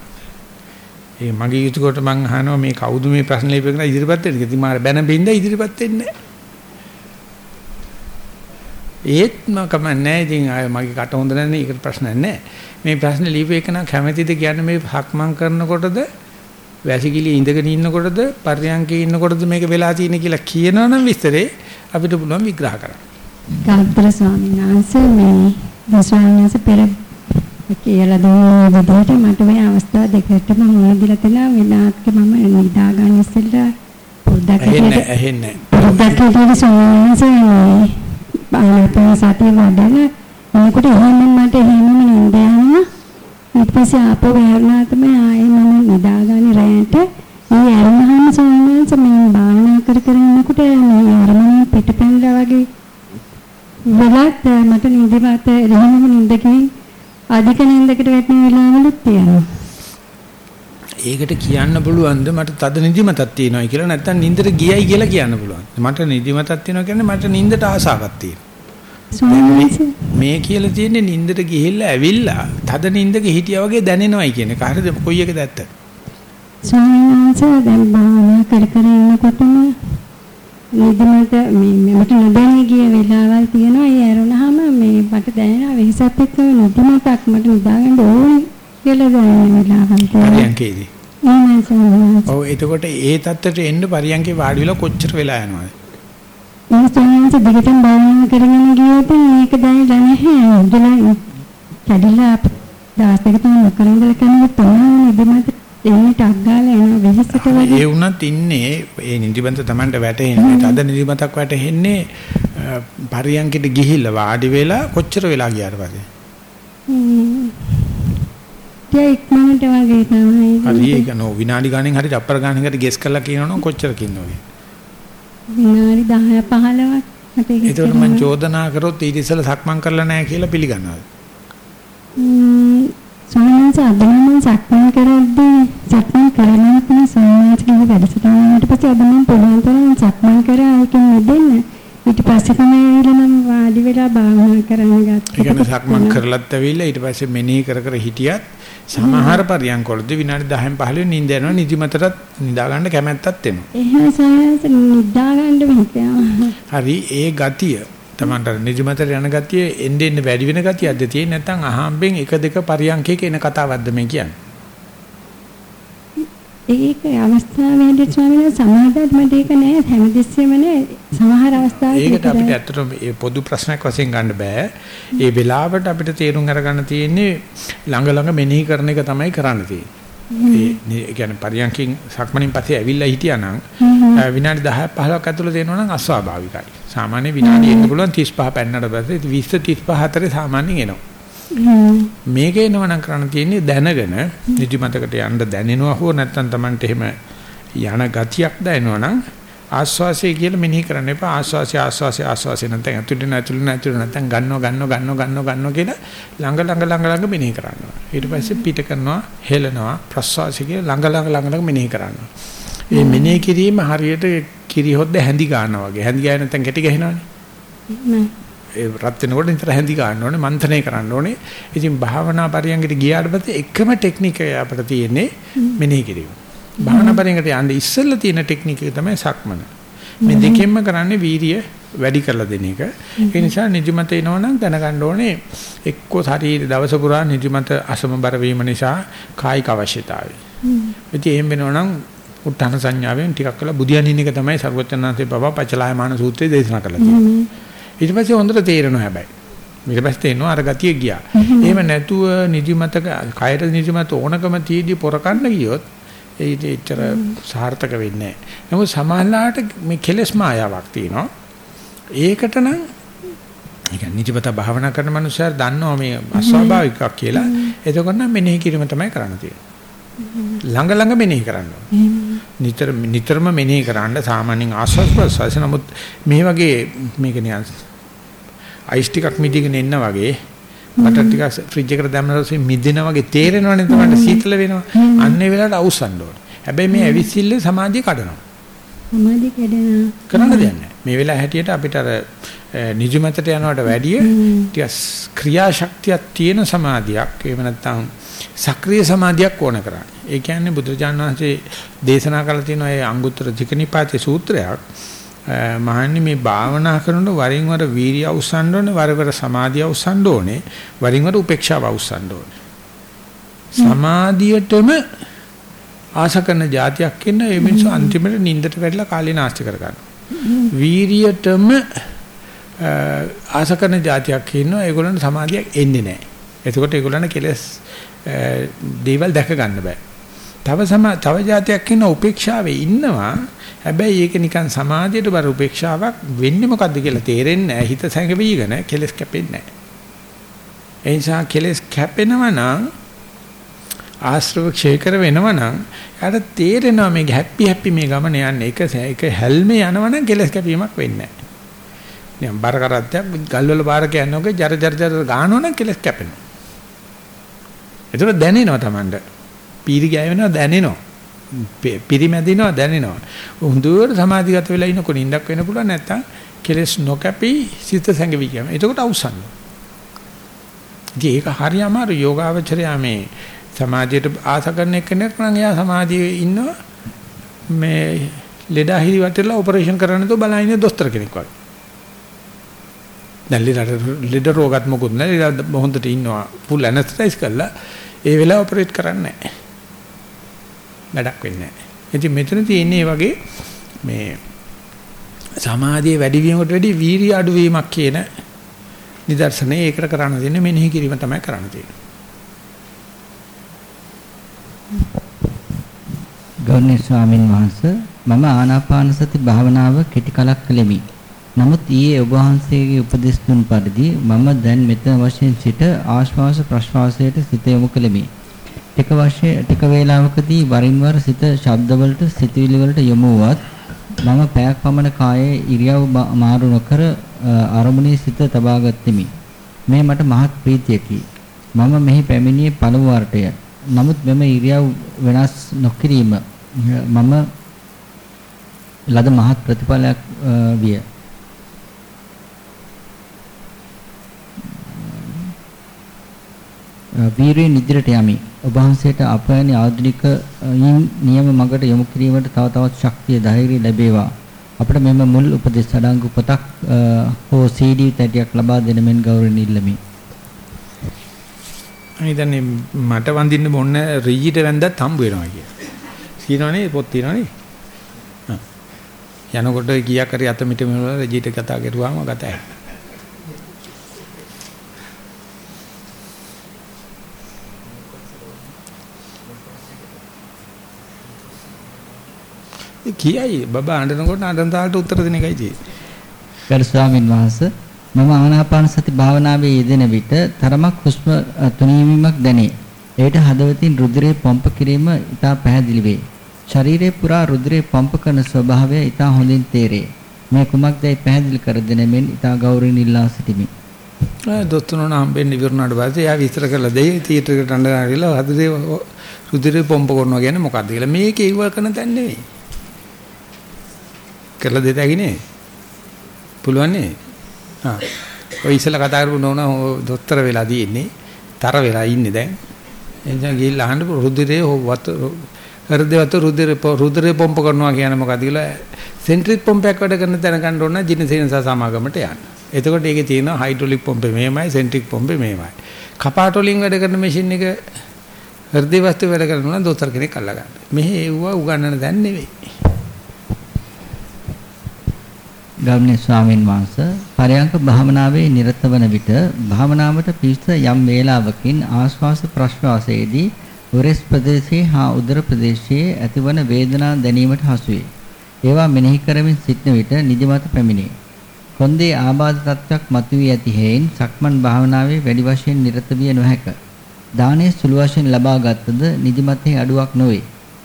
ඒ මගේ යුතුයකට මං අහනවා මේ කවුද මේ ප්‍රශ්න ලියපෙන්න ඉදිරිපත් වෙන්නේ. ඉතින් මාර බැන බින්ද ඉදිරිපත් වෙන්නේ ඒත් මම නැහැ ඉතින් ආය මගේ කට හොඳ නැහැ ඒකට ප්‍රශ්න නැහැ. මේ ප්‍රශ්න ලියපෙක නම් කැමැතිද කියන්නේ මේ හක්මන් කරනකොටද වැසිකිලි ඉඳගෙන ඉන්නකොටද පර්යංකේ ඉන්නකොටද මේක වෙලා තියෙන්නේ කියලා කියනවනම් විස්තරේ අපිට පුළුවන් විග්‍රහ කරන්න. ගෞතම ස්වාමීන් වහන්සේ මේ දසවන්නස පෙර කියලා දුන්න විදිහට මට මේ අවස්ථා දෙකටම මුණ දීලා තියෙනවා විනාත්ක මම නිදා ගන්න ඉස්සෙල්ලා පොඩ්ඩක් ඇහෙන්නේ ඇහෙන්නේ පොඩ්ඩක් හිතේ සෝමනසේ බාලපේ සතිය වඩන මොකට එහෙම මට එහෙමම නින්ද යනවා ඊට පස්සේ ආපහු වැරණා තමයි ආයේ මම නිදා ගන්න රැයට මේ අරමුණම සෝමනස මේ භාවනා කර කර ඉන්නකොට මේ අරමුණ පිටපැනලා වගේ වෙලක් මට නිදිමත එහෙමම නින්දකින් අධික නින්දකට වැටෙන වෙලාවලුත් තියෙනවා. ඒකට කියන්න පුළුවන්ද මට තද නිදිමතක් තියෙනවා කියලා නැත්නම් නින්දට ගියයි කියලා කියන්න පුළුවන්. මට නිදිමතක් තියෙනවා කියන්නේ මට නින්දට ආසාවක් තියෙනවා. මේ කියලා තියෙන්නේ නින්දට ගිහිල්ලා ඇවිල්ලා තද නින්දක හිටියා වගේ දැනෙනවයි කියන එක. හරිද? කොයි එකද ඇත්ත? ස්වාමීන් වහන්සේ දැන් භාවනා කර කර ඉන්නකොටම නිදිමත මට නොදැනී ගිය වෙලාවල් තියෙනවා. ඒ ඇරුණාම මේ මට දැනෙනවා වෙහසත් එක්ක නිදිමතක් මට නිදාගන්න ඕනේ දැනෙන වෙලාවල්. පරියන්කේදී. එහෙමයි ස්වාමීන් ඔව් එතකොට ඒ தත්තට එන්න පරියන්කේ වාඩි වෙලා කොච්චර වෙලා යනවද? ස්වාමීන් වහන්සේ දිගටම භාවනා කරගෙන ගියොත් මේක දැනලා නැහැ. ඉඳලා කැඩිලා දවස් දෙක තුන නොකර ඉඳලා කෙනෙක් තමයි ඉදමත් එන්නේ ටක් ගාලා එන වෙහෙසට වගේ. ඒ වුණත් ඉන්නේ ඒ නිදිමත Tamanට වැටෙන්නේ. තද නිදිමතක් වැටෙන්නේ පරියන්කිට ගිහිල්ලා වාඩි වෙලා කොච්චර වෙලා ගියාට පස්සේ. ඒ ඉක්මනට වගේ තමයි. හරි ඒක නෝ විනාඩි ගානෙන් හරි චප්පර ගානකට ගෙස් කරලා කියනවනම් කොච්චර කින්නෝද? විනාඩි 10 15ක් මට ඒක ඒකට මම චෝදනා කරොත් ඊට ඉස්සෙල්ලා සක්මන් කරලා නැහැ කියලා පිළිගන්නවා. සෝමනස අද මම සක්මන් කරද්දී සක්මන් කරනවා තමයි සෝමනස කියන වැඩසටහනට පස්සේ අද මම පුළුවන් තරම් සක්මන් කරා ඒකෙන් මිදෙන්න ඊට පස්සේ තමයි ඇවිල්ලා මම වාඩි වෙලා භාවනා කරන්න ඒ ගත්තා. කියන්නේ සක්මන් කරලත් ඇවිල්ලා ඊට පස්සේ මෙනෙහි කර කර හිටියත් සමහර පරියන්කොලදී විනාඩි 10න් 15න් නිින්ද යනවා නිදිමතටත් නිදා ගන්න කැමැත්තක් එනවා. එහෙම සායස නිදා ගන්න බෑ. හරි ඒ ගතිය Tamanට නිදිමතට යන ගතිය එන්න වැඩි වෙන ගතියක්ද තියෙන්නේ නැත්නම් අහම්බෙන් එක දෙක පරියන්කයක එන කතාවක්ද මේ කියන්නේ? ඒක අවස්ථාවේදී ස්වාමීන් වහන්සේ සමාදත් මට ඒක නෑ හැමදෙස්සෙම නෑ සමහර අවස්ථාවල ඒකට අපිට ඇත්තටම මේ පොදු ප්‍රශ්නයක් වශයෙන් ගන්න බෑ. ඒ වෙලාවට අපිට තේරුම් අරගන්න තියෙන්නේ ළඟ ළඟ මෙනෙහි කරන එක තමයි කරන්න තියෙන්නේ. ඒ කියන්නේ පරියන්කින් සක්මණින් පස්සේ ඇවිල්ලා හිටියානම් විනාඩි 10 15ක් ඇතුළත එනවා නම් අස්වාභාවිකයි. සාමාන්‍ය විනාඩි එන්න පුළුවන් 35 පෙන්නට පස්සේ 20 35 අතරේ සාමාන්‍යයෙන් එනවා. මේක එනවා නම් කරන්න තියෙන්නේ දැනගෙන නිදිමතකට යන්න දැනෙනවා හෝ නැත්නම් Tamanට එහෙම යන ගතියක් දැනෙනවා නම් ආස්වාසය කියලා මෙනෙහි කරන්න එපා. ආස්වාසය ආස්වාසය ආස්වාසය නැත්නම් ඇතුළේ නැතුළේ නැතුළේ නැත්නම් ගන්නව ගන්නව ගන්නව ගන්නව ගන්නව කියලා ළඟ ළඟ ළඟ ළඟ මෙනෙහි කරනවා ඊට පස්සේ පිට කරනවා හෙලනවා ප්‍රස්වාසය කියලා ළඟ ළඟ ළඟ ළඟ මෙනෙහි කරනවා මේ මෙනෙහි කිරීම හරියට කිරි හොද්ද හැඳි ගන්නවා වගේ. හැඳි ගාය නැත්නම් ගැටි ගහනවනේ. ඒ රත් වෙනකොට නිතර හැඳි ගන්න ඕනේ මන්ථනය කරන්න ඕනේ. ඉතින් භාවනා පරියන්කට ගියාට පස්සේ එකම ටෙක්නික අපිට තියෙන්නේ මෙනෙහි කිරීම. භාවනා පරියන්කට යන්න ඉස්සෙල්ලා තියෙන ටෙක්නික තමයි සක්මන. මේ දෙකෙන්ම කරන්නේ වීරිය වැඩි කරලා දෙන එක. ඒ නිසා නිදිමත එනවනම් දැනගන්න ඕනේ එක්කෝ ශරීර දවස පුරා නිදිමත අසමබර වීම නිසා කායික අවශ්‍යතාවය. ඉතින් එහෙම වෙනවනම් උත්තාන සංඥාවෙන් ටිකක් කළා බුදියනින් එක තමයි ਸਰවචත්තනාංශේ බබා පචලායමාන සූත්‍රයේ දේශනා කළා. ඊට පස්සේ හොඳට තේරෙනවා හැබැයි. ඊට පස්සේ තේරෙනවා අර ගතිය ගියා. එහෙම නැතුව නිදිමතක කයර නිදිමත ඕනකම තියදී පොරකන්න ගියොත් ඒ ඉතර සාර්ථක වෙන්නේ නැහැ. නමුත් සමාහලාට මේ කෙලස් මායාවක් තියෙනවා. ඒකට නම් ඒ කියන්නේ නිදිමත භාවනා කරන මනුස්සයර දන්නවා මේ අස්වාභාවිකක් කියලා. එතකොට නම් මෙනෙහි කිරීම තමයි කරන්න තියෙන්නේ. ළඟ ළඟ මෙනෙහි කරන්න. නිතර නිතරම මෙනෙහි කරන්න සාමාන්‍යයෙන් ආස්වාස් ප්‍රසවාස නමුත් මේ වගේ මේක නියන් අයිස් ටිකක් මිදිගෙන එන්න වගේ බටර් ටිකක් ෆ්‍රිජ් එකට දැම්මම පස්සේ මිදෙනා වගේ තේරෙනවනේ තමයි සීතල වෙනවා. අන්න ඒ වෙලාවට අවුස්සන්න ඕනේ. හැබැයි මේ ඇවිසිල්ල සමාධිය කඩනවා. සමාධි කැඩෙනවා. කරන්න දෙයක් නැහැ. මේ වෙලාව හැටියට අපිට අර නිදිමතට යනවට වැඩිය ටිකක් ක්‍රියාශක්තියක් තියෙන සමාධියක් එහෙම නැත්නම් සක්‍රීය සමාධියක් ඕන කරන්නේ. ඒ කියන්නේ බුදුරජාණන් වහන්සේ දේශනා කළ තියෙන ඒ අංගුත්තර ධිකනිපාතේ සූත්‍රයක් මහන්නේ මේ භාවනා කරනකොට වරින් වර වීර්ය අවසන් ඕනේ වර වර සමාධිය අවසන් ඕනේ වරින් වර උපේක්ෂාව අවසන් ඕනේ. සමාධියටම ආශ කරන જાතියක් ඉන්න ඒ මිනිස්සු අන්තිමට නිින්දට වැටලා කාලේ නාස්ති කර ගන්නවා. වීරියටම ආශ කරන જાතියක් ඉන්නවා ඒගොල්ලන්ට සමාධියක් එන්නේ නැහැ. එතකොට ඒගොල්ලන්ට කෙලස් දේවල් දැක ගන්න බෑ. තව සම තව જાතියක් ඉන්න උපේක්ෂාවේ ඉන්නවා. හැබැයි ඒක නිකන් සමාධියට බර උපේක්ෂාවක් වෙන්නේ මොකද්ද කියලා තේරෙන්නේ නැහැ. හිත සැඟවිගෙන කෙලස් කැපෙන්නේ නැහැ. ඒ නිසා කෙලස් කැපෙනවා නම් ආශ්‍රව ක්ෂය කර වෙනවා නම් යාට තේරෙනවා මේ හැපි හැපි මේ ගමන යන්නේ එක එක හැල්මේ යනවා නම් කෙලස් කැපීමක් වෙන්නේ නැහැ. නිකන් බර කරත්තයක් ගල්වල බාරක යනකොට ජර ජර ජර ගානෝ නම් කෙලස් කැපෙනවා. ඒතර දැනෙනවා Tamanට. පීරි ගෑවෙනවා දැනෙනවා. පිරිමැදිනවා දැනෙනවා. හුදුවට සමාධිගත වෙලා ඉන්නකොට ඉඳක් වෙන්න පුළුවන් නැත්තම් කෙලස් නොකැපි සිත සැඟවි කියනවා. එතකොට අවසන්. ඉතින් ඒක හරි අමාරු යෝගාවචරයා මේ සමාධියට ආස කරන කෙනෙක් නම් එයා සමාධියේ ඉන්නවා මේ ලෙඩා හිරි වටේලා ඔපරේෂන් කරන්න තෝ බලන ඉන්නේ දොස්තර කෙනෙක් වගේ. දැන් ලෙඩ ලෙඩ රෝගات මොකුත් නැහැ. ලෙඩ හොඳට ඉන්නවා. ෆුල් ඇනස්තයිස් කරලා ඒ වෙලාව ඔපරේට් කරන්නේ නැහැ. වැඩක් වෙන්නේ නැහැ. ඉතින් මෙතන තියෙන්නේ වගේ මේ සමාධිය වැඩි වීමකට වැඩි වීරිය අඩු වීමක් කියන නිදර්ශනය ඒකට කරන්න දෙන්නේ මෙනෙහි කිරීම තමයි කරන්න තියෙන්නේ. ගෞරවනීය ස්වාමින් වහන්සේ මම ආනාපාන සති භාවනාව කෙටි කලක් කළෙමි. නමුත් ඊයේ ඔබ වහන්සේගේ උපදෙස් දුන් පරිදි මම දැන් මෙතන වශයෙන් සිට ආශ්වාස ප්‍රශ්වාසයට සිත යොමු කළෙමි. ටික වශයෙන් ටික වේලාවකදී වරින් වර සිත ශබ්දවලට සිතවිලි වලට යොමු වුවත් මම පැයක් පමණ කායේ ඉරියව් මාරු නොකර අරමුණේ සිත තබා ගත්ෙමි. මේ මට මහත් ප්‍රීතියකි. මම මෙහි පැමිණියේ පළමු වරටය. නමුත් මෙම ඉරියව් වෙනස් නොකිරීම මම ලද මහත් ප්‍රතිඵලයක් විය. වීරයෙන් ඉදිරියට යමි. ඔබ වහන්සේට අපයනි ආධුනික නියම මඟට යොමු කිරීමට තව තවත් ශක්තිය ධෛර්යය ලැබේවා. අපට මෙම මුල් උපදෙස් අඩංගු පොතක් හෝ CD තැටියක් ලබා දෙන මෙන් ගෞරවණීය ඉල්ලමි. අනිදන්නේ මට වඳින්න මොන්න රීජිට වැන්දත් හම්බ වෙනවා කිය. සීනවනේ පොත් තියෙනවනේ. යනකොට කීයක් හරි අත මිට මෙවල රීජිට කතා කරුවාම ගතයි. කියයි බබා අඬනකොට අඬන තාලට උත්තර දෙන එකයි තියෙන්නේ. ගරු ස්වාමින් වහන්සේ මම ආනාපාන සති භාවනාවේ යෙදෙන විට තරමක් හුස්ම තුනීමක් දැනේ. එයට හදවතින් රුධිරේ පම්ප කිරීම ඉතා පැහැදිලි වේ. ශරීරේ පුරා රුධිරේ පම්ප කරන ස්වභාවය ඉතා හොඳින් තේරේ. මේ කුමක්දයි පැහැදිලි කර දෙන මෙන් ඉතා ගෞරවයෙන් ඉල්ලා සිටිමි. දොස්තරණ හම්බෙන්න ඉවරනාට පස්සේ එයා විස්තර කරලා දෙයි තීටරකට අඬනවා කියලා හදේ රුධිරේ පම්ප කරනවා කියන්නේ මොකද්ද කියලා මේකේ ඉවර කරන තැන නෙවෙයි. කරලා දෙත හැකි නේ. පුළුවන් නේ. ආ. ඔය ඉස්සලා කතා කරපු නෝනා දොස්තර වෙලා තියෙන්නේ. තර වෙලා ඉන්නේ දැන්. එනිසා ගිහිල්ලා අහන්න රුධිරේ වත හෘදයට රුධිරේ රුධිරේ පොම්ප කරනවා කියන්නේ මොකක්ද කියලා සෙන්ට්‍රික් පොම්පයක් වැඩ කරන තැන ගන්න ඕන ජිනසේනස සමාගමට යන්න. එතකොට ඒකේ තියෙනවා හයිඩ්‍රොලික් පොම්පේ මෙහෙමයි සෙන්ට්‍රික් පොම්පේ මෙහෙමයි. කපාට වලින් වැඩ කරන මැෂින් එක හෘද වස්තු වැඩ කරනවා දොස්තර කෙනෙක් අල්ල ගන්න. මෙහි ඒව උගන්නන දැන් නෙවෙයි. ගෞරවනීය ස්වාමින් වහන්සේ පරයන්ක භාවනාවේ නිරත වන විට භාවනාවට පිවිස යම් වේලාවකින් ආශ්වාස ප්‍රශ්වාසයේදී උරස් ප්‍රදේශයේ හා උදර ප්‍රදේශයේ ඇතිවන වේදනා දැනීමට හසු වේ. ඒවා මෙනෙහි කරමින් සිටන විට නිදිමත පැමිණේ. කොන්දේ ආබාධ තත්ත්වයක් මතුවී ඇති හේයින් සක්මන් භාවනාවේ වැඩි වශයෙන් නිරත විය නොහැක. දානයේ සුළු වශයෙන් ලබා ගත්තද නිදිමතේ අඩුවක් නොවේ.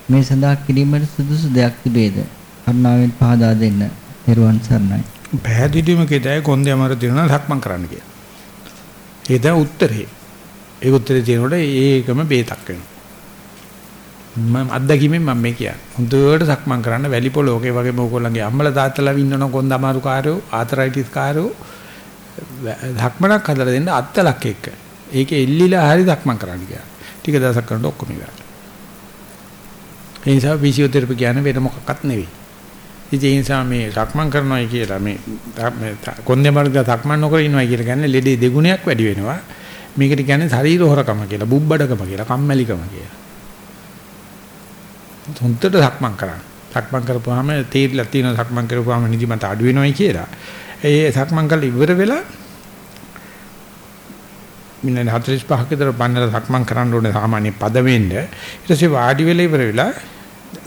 මේ සඳහා කිරීමට සුදුසු දෙයක් තිබේද? කරුණාවෙන් පහදා දෙන්න. තෙරුවන් සරණයි. පැහැදිලිවම කියතයි කොන්දේ අමාරු දිනන සක්මන් කරන්න කියලා. ඒ දැන් උත්තරේ. ඒ උත්තරේ තියෙනකොට ඒකම බේතක් වෙනවා. මම අත්දැකීමෙන් මම මේ කියන්නේ. හොඳට සක්මන් කරන්න වැලි පොලෝකේ වගේ මොකෝලංගේ අම්මලා තාත්තලා ඉන්නවනම් කොන්ද අමාරු කාර්යෝ ආතරයිටිස් කාර්යෝ ධක්මනක් හදලා දෙන්න අත්තලක් එක්ක. ඒකේ එල්ලිලා හරි ධක්මන් කරන්න කියලා. ටික දවසක් කරනකොට ඔක්කොම ඉවරයි. ඒ නිසා ෆිසියෝതെරපි කියන්නේ වෙන මොකක්වත් නෙවෙයි. ඉතින් ඒ නිසා මේ සක්මන් කරනවායි කියලා මේ කොන්දේ මාර්ග සක්මන් නොකර ඉනවයි කියලා කියන්නේ ලෙඩේ දෙගුණයක් වැඩි වෙනවා. මේකට කියන්නේ ශරීර හොරකම කියලා, බුබ්බඩකම කියලා, කම්මැලිකම කියලා. හොන්දට සක්මන් කරන්න. සක්මන් කරපුවාම තීරලා තියෙන සක්මන් කරපුවාම නිදිමත අඩු වෙනවයි කියලා. ඒ සක්මන් කරලා ඉවර වෙලා මිනිත් 45ක විතර බන්නලා සක්මන් කරන්න ඕනේ සාමාන්‍ය පද වෙන්න. ඊට පස්සේ වාඩි වෙලා ඉවර වෙලා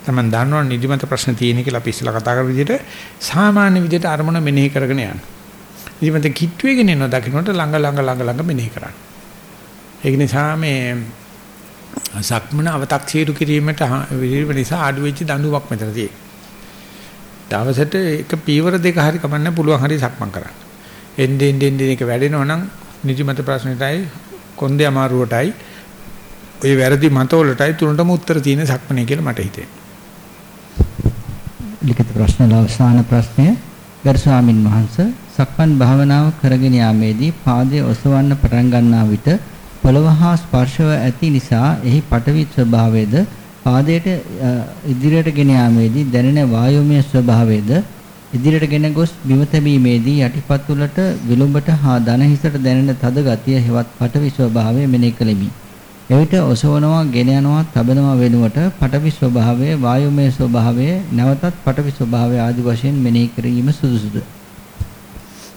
තමන් දන්නවනේ නිදිමත ප්‍රශ්න තියෙන කියලා අපි ඉස්සලා කතා කරපු විදිහට සාමාන්‍ය විදිහට අරමුණ මෙනෙහි කරගෙන යන්න. නිදිමත කිට්ටුවේගෙන එනවා දකින්නට ළඟ ළඟ ළඟ ළඟ මෙනෙහි කරන්න. ඒක නිසා මේ සක්මන අව탁සීරු කිරීමට විරිව නිසා අඩු වෙච්ච දඬුවමක් මෙතන තියෙනවා. දවසට එක පීවර දෙක හරි කමන්න පුළුවන් හරි සක්මන් කරන්න. එන්නේ එන්නේ එක වැඩෙනවා නම් නිදිමත ප්‍රශ්නෙටයි කොන්දේ අමාරුවටයි ඔය වැරදි මතවලටයි තුනටම උත්තර තියෙන සක්මනේ කියලා මට හිතෙනවා. ලිඛිත ප්‍රශ්න අවසාන ප්‍රශ්නය ගරු ස්වාමින් වහන්සේ සක්මන් භාවනාව කරගෙන යාමේදී පාදයේ ඔසවන්න පටන් ගන්නා විට පොළව හා ස්පර්ශව ඇති නිසා එහි පටවි ස්වභාවයේද පාදයට ඉදිරියට ගෙන යාමේදී දැනෙන වායුමය ස්වභාවයේද ඉදිරියට ගෙන ගොස් බිම තැබීමේදී යටිපතුලට විලුඹට හා දන හිසට දැනෙන තද ගතිය හෙවත් පටවි ස්වභාවය මෙනෙහි කෙලිමි. එවිට ඔසවනවා, ගෙන යනවා, තබනවා වෙනුවට පටවි ස්වභාවය, වායුමය ස්වභාවය, නැවතත් පටවි ස්වභාවය ආදි වශයෙන් මෙනෙහි කිරීම සුදුසුද?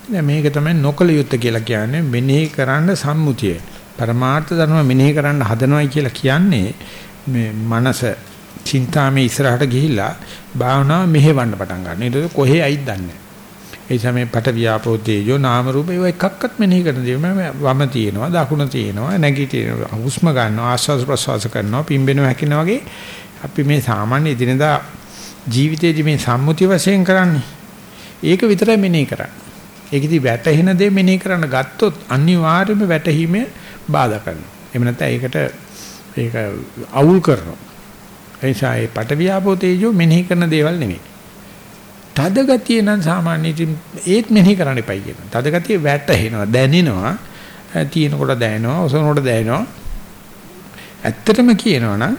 දැන් මේක තමයි නොකල යුත්තේ කියලා කියන්නේ මෙනෙහි කරන්න සම්මුතිය. පරමාර්ථ ධර්ම මෙනෙහි කරන්න හදනවයි කියලා කියන්නේ මේ මනස චින්තාමේ ඉස්සරහට ගිහිල්ලා භාවනාව මෙහෙවන්න පටන් ගන්න. ඒක කොහේ ඇයිද දන්නේ ඒ සමේ පට වියාපෝ තේජෝ නාම රූප ඒව එකක්වත් මෙනෙහි කරන දේ මම වම තියෙනවා දකුණ තියෙනවා නැගිටිනවා හුස්ම ගන්නවා ආස්වාද ප්‍රසවාස කරනවා පිම්බෙනවා හැකිනවා වගේ අපි මේ සාමාන්‍ය දිනදා ජීවිතයේදී මේ සම්මුති වශයෙන් කරන්නේ ඒක විතරයි මෙනෙහි කරන්නේ ඒකෙදි වැටහෙන දේ මෙනෙහි කරන්න ගත්තොත් අනිවාර්යයෙන්ම වැටහීමේ බාධා කරනවා. එහෙම නැත්නම් ඒකට ඒක අවුල් කරනවා. ඒ නිසා ඒ පටවියාපෝ තේජෝ මෙනෙහි කරන දේවල් නෙමෙයි. තද ගතිය නම් සාමාන්‍ය ඒත් මෙනෙහි කරන්න එපයි කියනවා. තද ගතිය වැටහෙනවා, දැනෙනවා. තියෙන කොට දැනෙනවා, ඔසවන කොට දැනෙනවා. ඇත්තටම කියනවා නම්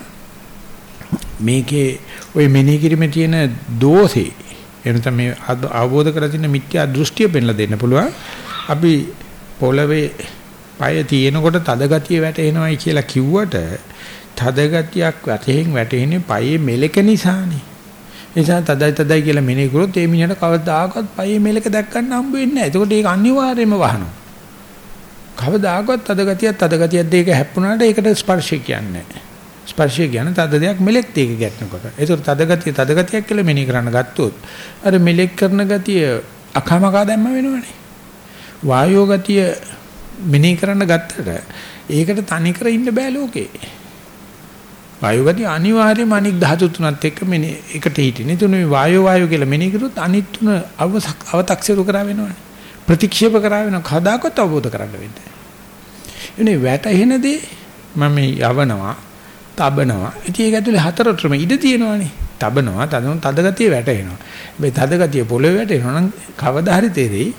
මේකේ ওই මෙනෙහි කිරීමේ තියෙන දෝෂේ එනතම මේ අවබෝධ කරලා තියෙන මිත්‍යා දෘෂ්ටිය පෙන්ලා දෙන්න පුළුවන්. අපි පොළවේ পায় තියෙනකොට තද ගතිය වැටෙනවයි කියලා කිව්වට තද ගතියක් වැටෙහින් වැටෙන්නේ পাයේ මෙලක නිසානේ. නිසා තදයි තදයි කියලා මෙනෙහි කරොත් ඒ මිනිහට කවදාකවත් পাයේ මෙලක දැක් ගන්න හම්බ වෙන්නේ නැහැ. එතකොට ඒක අනිවාර්යයෙන්ම වහනවා. කවදාකවත් තද ගතියක් තද ගතියක් දෙක හැප්පුණාට ඒකට ස්පර්ශය කියන්නේ නැහැ. ස්පර්ශය කියන තද දෙයක් මෙලෙක් දෙක ගැටෙනකොට. ඒතර තද ගතිය තද ගතියක් කියලා මෙනෙහි කරන්න ගත්තොත් අර මෙලෙක් කරන ගතිය අකමකා දැම්ම වෙනවනේ. වායෝ ගතිය මෙනෙහි කරන්න ගත්තට ඒකට තනි කර ඉන්න බෑ ලෝකේ. වායෝ ගතිය අනිවාර්යයෙන්ම අනික් ධාතු තුනත් එක්ක මෙනේ එකට හිටිනේ. තුන මේ වායෝ වායෝ කියලා මෙනෙහි කරොත් අනිත් තුන අව탁සිරු කරා වෙනවනේ. ප්‍රතික්ෂේප කරා වෙනවා. කදාකත් අවබෝධ කරගන්න වෙන්නේ. එනේ වැටහෙන දේ මම යවනවා තබනවා. ඉතින් ඒක ඇතුලේ හතරටම ඉඩ තියෙනවානේ. තබනවා, තදන තද ගතිය වැටෙනවා. මේ තද ගතිය පොළවේ වැටෙනවා නම් කවදා හරි තේරෙයි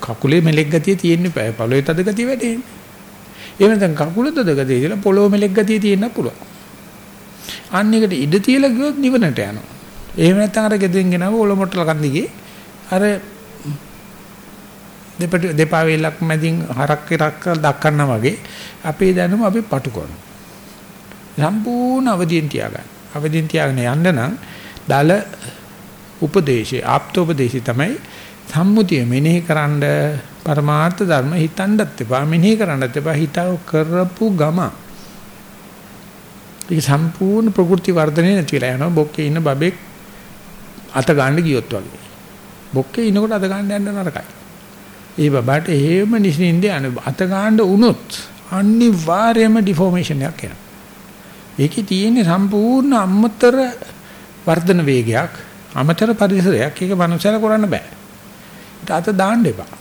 කකුලේ මෙලෙක් ගතිය තියෙන්නේ පොළවේ තද ගතිය වැටෙන්නේ. එහෙම නැත්නම් කකුල තද ගතිය කියලා පොළොව මෙලෙක් ගතිය තියෙන්න පුළුවන්. අන්න එකට ඉඩ තියලා ගියොත් නිවනට යනවා. එහෙම නැත්නම් අර ගෙදෙන් ගෙනව ඔලොමොට්ටල කන්දිගේ අර දෙපට දෙපා වේලක් මැදින් හරක් ඉරක් දක්කන්නා වගේ අපේ දැනුම අපි පටු කරනවා. සම්පූර්ණ අවදියෙන් තියාගන්න. අවදියෙන් තියාගෙන යන්න නම් දල උපදේශේ ආප්තෝපදේශي තමයි සම්මුතිය මෙනෙහි කරන්න පරමාර්ථ ධර්ම හිතන්නත් එපා මෙනෙහි කරන්නත් එපා හිතව කරපු ගම. ඒක සම්පූර්ණ ප්‍රകൃති වර්ධනය නැති වෙලා යනවා බොක්කේ ඉන්න බබෙක් අත ගන්න ගියොත් වගේ. බොක්කේ ඉනකොට අත ගන්න යන්න නරකයි. ඒ බබාට හේම නිසින්ද යන අත ගන්න උනොත් අනිවාර්යයෙන්ම ඩිෆෝමේෂන් එකක් එනවා. ඒකේ තියෙන සම්පූර්ණ අමතර වර්ධන වේගයක් අමතර පරිසරයක් ඒක මනුස්සයල කරන්න බෑ. ඒත් අත දාන්න එපා.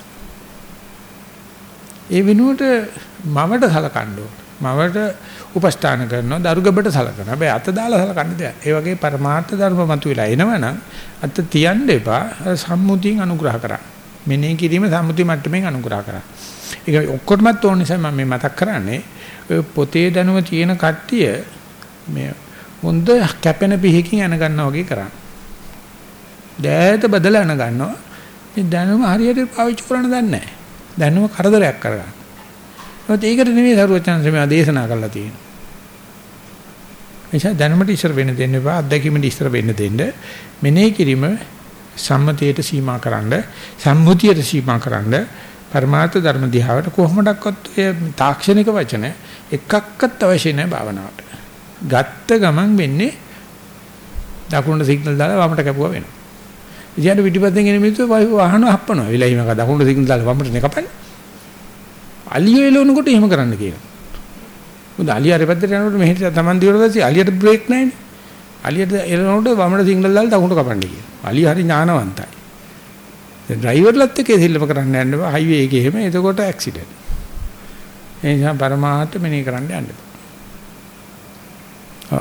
ඒ වෙනුවට මවට සලකන්න ඕන. මවට උපස්ථාන කරනවා දරුගබට සලකන. හැබැයි අත දාලා සලකන්න දෙයක්. ඒ වගේ පරමාර්ථ ධර්ම මතුවලා එනවනම් අත තියන්න එපා. සම්මුතියෙන් අනුග්‍රහ කරා. මෙනෙහි කිරීම සම්මුති මට්ටමින් අනුග්‍රහ කරා. ඒක ඔක්කොටමත් ඕන නිසා මම මේ මතක් කරන්නේ පොතේ දැනුම තියෙන කට්ටිය මේ හොඳ කැපෙන පිහකින් යන ගන්නවා වගේ කරන්නේ. දෑත බදලා යන ගන්නවා. මේ දැනුම හරියට පාවිච්චි කරන්න දන්නේ නැහැ. දැනුම කරදරයක් කරගන්න. ඒත් ඒකට නෙමෙයි සරුවචනන්සේ මේ දේශනා කරලා තියෙන්නේ. එනිසා දැනුමට ඉස්සර වෙන්න දෙන්න එපා. අත්දැකීමට ඉස්සර වෙන්න දෙන්න. මෙනෙහි කිරීම සම්මතයට සීමා කරන්න, සම්මුතියට සීමා කරන්න, පරමාර්ථ ධර්ම දිහාවට කොහොමඩක්වත් ඔය තාක්ෂණික වචන එකක්වත් අවශ්‍ය නැහැ භාවනාවට. ගත්ත ගමන් වෙන්නේ දකුණට සිග්නල් දාලා වමට කැපුවා වෙනවා. ඉතින් පිටිපස්සෙන් එන මිනිස්සු වාහන හප්පනවා. විලයිම දකුණට සිග්නල් දාලා වමට නේ කපන්නේ. අලිය එළවනකොට එහෙම කරන්න කියනවා. මොකද අලිය අර පැත්තට යනකොට මෙහෙට තමන් දිවට පස්සේ අලියට බ්‍රේක් නැහැනේ. අලියට එළවනකොට වමට සිග්නල් දාලා දකුණට කපන්න කියනවා. අලිය හරි ඥානවන්තයි. දැන් ඩ්‍රයිවර්ලත් එක්ක සිල්ලම කරන්න යන්න බෑ හයිවේ එකේ එහෙම එතකොට ඇක්සිඩන්ට්. ඒ නිසා පරමාර්ථ මෙනේ කරන්න යන්න බෑ.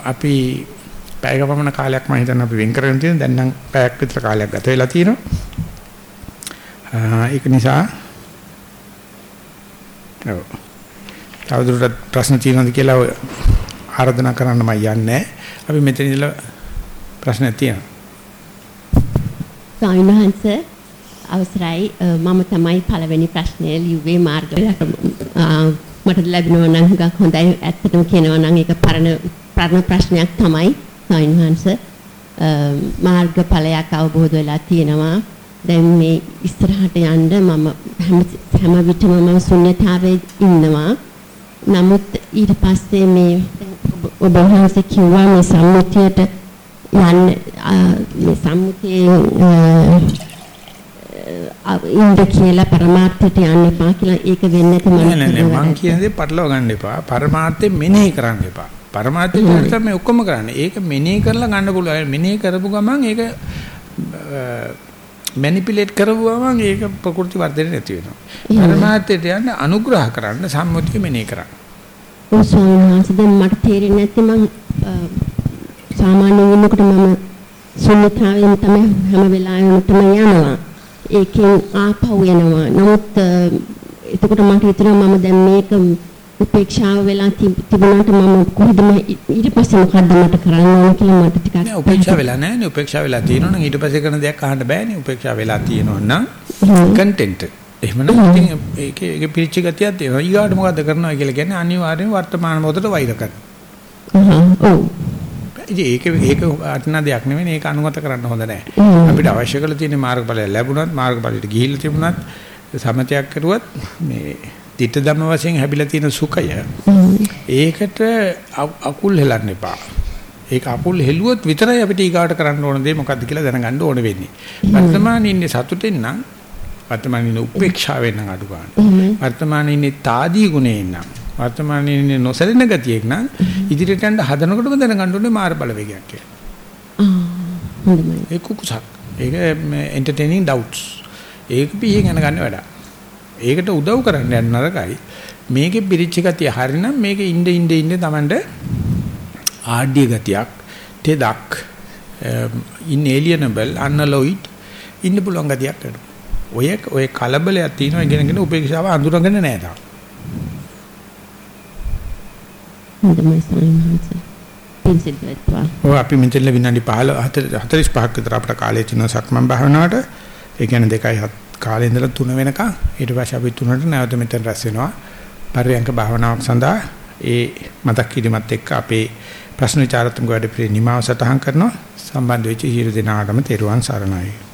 අපි පැයක පමණ කාලයක් මම හිතන්නේ අපි වෙන් කරගෙන තියෙන දැන් නම් පැයක් විතර කාලයක් ගත වෙලා තියෙනවා ඒක නිසා ඔව් තවදුරටත් ප්‍රශ්න තියෙනවද කියලා ආරාධනා කරන්න මම යන්නේ අපි මෙතන ඉඳලා ප්‍රශ්න තියෙනවා සායනහන්ස අවසරයි මම තමයි පළවෙනි ප්‍රශ්නය ලිව්වේ මාර්ග මට ලැබෙනවා නම් හුඟක් හොඳයි. ඇත්තටම කියනවා නම් ඒක පරණ පරණ ප්‍රශ්නයක් තමයි සයින්හන්ස. මාර්ගඵලයක් අවබෝධ වෙලා තියෙනවා. දැන් මේ ඉස්සරහට යන්න මම හැම විටම මම ශුන්‍යතාවයේ ඉන්නවා. නමුත් ඊට පස්සේ මේ ඔබ වහන්සේ කිව්වා මේ සම්මුතියට යන්න මේ සම්මුතියේ ඉන්ද කියලා પરමාර්ථයට යන්න එපා කියලා ඒක වෙන්නේ නැති මම නෑ නෑ. මං කියන්නේ පටලව ගන්න එපා. પરමාර්ථය මෙනෙහි කරන්න එපා. પરමාර්ථය විතර මේ ඔක්කොම කරන්නේ. ඒක මෙනෙහි කරලා ගන්න පුළුවන්. මෙනෙහි කරපු ගමන් ඒක මැනිපියුලේට් කරවුවම ඒක ප්‍රകൃති වර්ධනය නැති වෙනවා. පරමාර්ථයට යන්න අනුග්‍රහ කරන්න සම්මුතිය මෙනේ කරන්න. ඔව් ස්වාමීන් දැන් මට තේරෙන්නේ නැති මම සාමාන්‍ය වෙනකොට මම ශුන්‍යතාවයෙන් තමයි හැම වෙලාවෙම තමයි යනවා. ඒකෙන් ආපහු යනවා. නමුත් එතකොට මට හිතෙනවා මම දැන් මේක උපේක්ෂාව වෙලා තිබුණාට මම කොහොමද ඊට පස්සේ මොකද්ද මට කරන්න ඕන කියලා මට ටිකක් නෑ උපේක්ෂා වෙලා නෑ නේ. උපේක්ෂා වෙලා තියෙනවනම් ඊට පස්සේ කරන දෙයක් අහන්න බෑනේ උපේක්ෂා වෙලා තියෙනවනම් කන්ටෙන්ට් එහෙමනම් ඉතින් ඒකේ ඒකේ පිරිච්ච ගතියක් තියෙනවා. ඊගාට මොකද්ද කරනවා කියලා කියන්නේ අනිවාර්යෙන් වර්තමාන මොහොතට වෛර කරනවා. ඒක ඒක අටන දෙයක් නෙවෙයි ඒක අනුමත කරන්න හොඳ නැහැ. අපිට අවශ්‍ය කරලා තියෙන මාර්ගඵලය ලැබුණත් මාර්ගඵලයට ගිහිල්ලා තිබුණත් සමතයක් කරුවත් මේ තිත ධම වශයෙන් හැබිලා තියෙන සුඛය ඒකට අකුල් හෙලන්න එපා. ඒක අකුල් හෙළුවොත් විතරයි අපිට ඊගාට කරන්න ඕන දේ මොකද්ද කියලා දැනගන්න ඕන වෙන්නේ. වර්තමානයේ ඉන්නේ සතුටෙන් නම් වර්තමානයේ ඉන්නේ උපේක්ෂාවෙන් නම් අඩු ගන්න. වර්තමානයේ ඉන්නේ తాදී ගුණයෙන් නම් වර්තමානයේ ඉන්නේ නොසැලෙන ගතියෙක් නම් ඉදිරියට යන්න හදනකොටම දැනගන්න ඕනේ මාර බලවේගයක් කියලා. හොඳයි. ඒක කුකුසක්. ඒක entertaining doubts. ඒක පිහින් යන ගන්න වැඩක්. ඒකට උදව් කරන්න යන නරකයි. මේකේ පිරිච්ච ගතිය හරිනම් මේක ඉnde ඉnde ඉnde Tamande ආඩ්‍ය ගතියක්, තෙදක්, inalienable, unalloyed ඉන්න පුළුවන් ගතියක් කරනවා. ඔය ඔය කලබලයක් තියෙනවා ඉගෙනගෙන උපේක්ෂාව අඳුරගෙන නැහැ තාම. හොඳයි සයින්හන්ස. පින්සිල් වෙත්වා. ඔය අපි මෙතන විනාඩි 15 45ක් විතර අපට කාලය තියෙනවා සක්මන් භාවනාවට. ඒ කියන්නේ දෙකයි හත් කාලේ ඉඳලා 3 වෙනකන් ඊට පස්සේ අපි 3ට නැවත මෙතන රැස් වෙනවා. පරියංක භාවනාවක් සඳහා ඒ මතක් කිරීමත් එක්ක අපේ ප්‍රශ්න විචාරත්මක වැඩ පිළිනිමාව සටහන් කරනවා. සම්බන්ධ වෙච්ච හිිරු දෙනාටම තෙරුවන් සරණයි.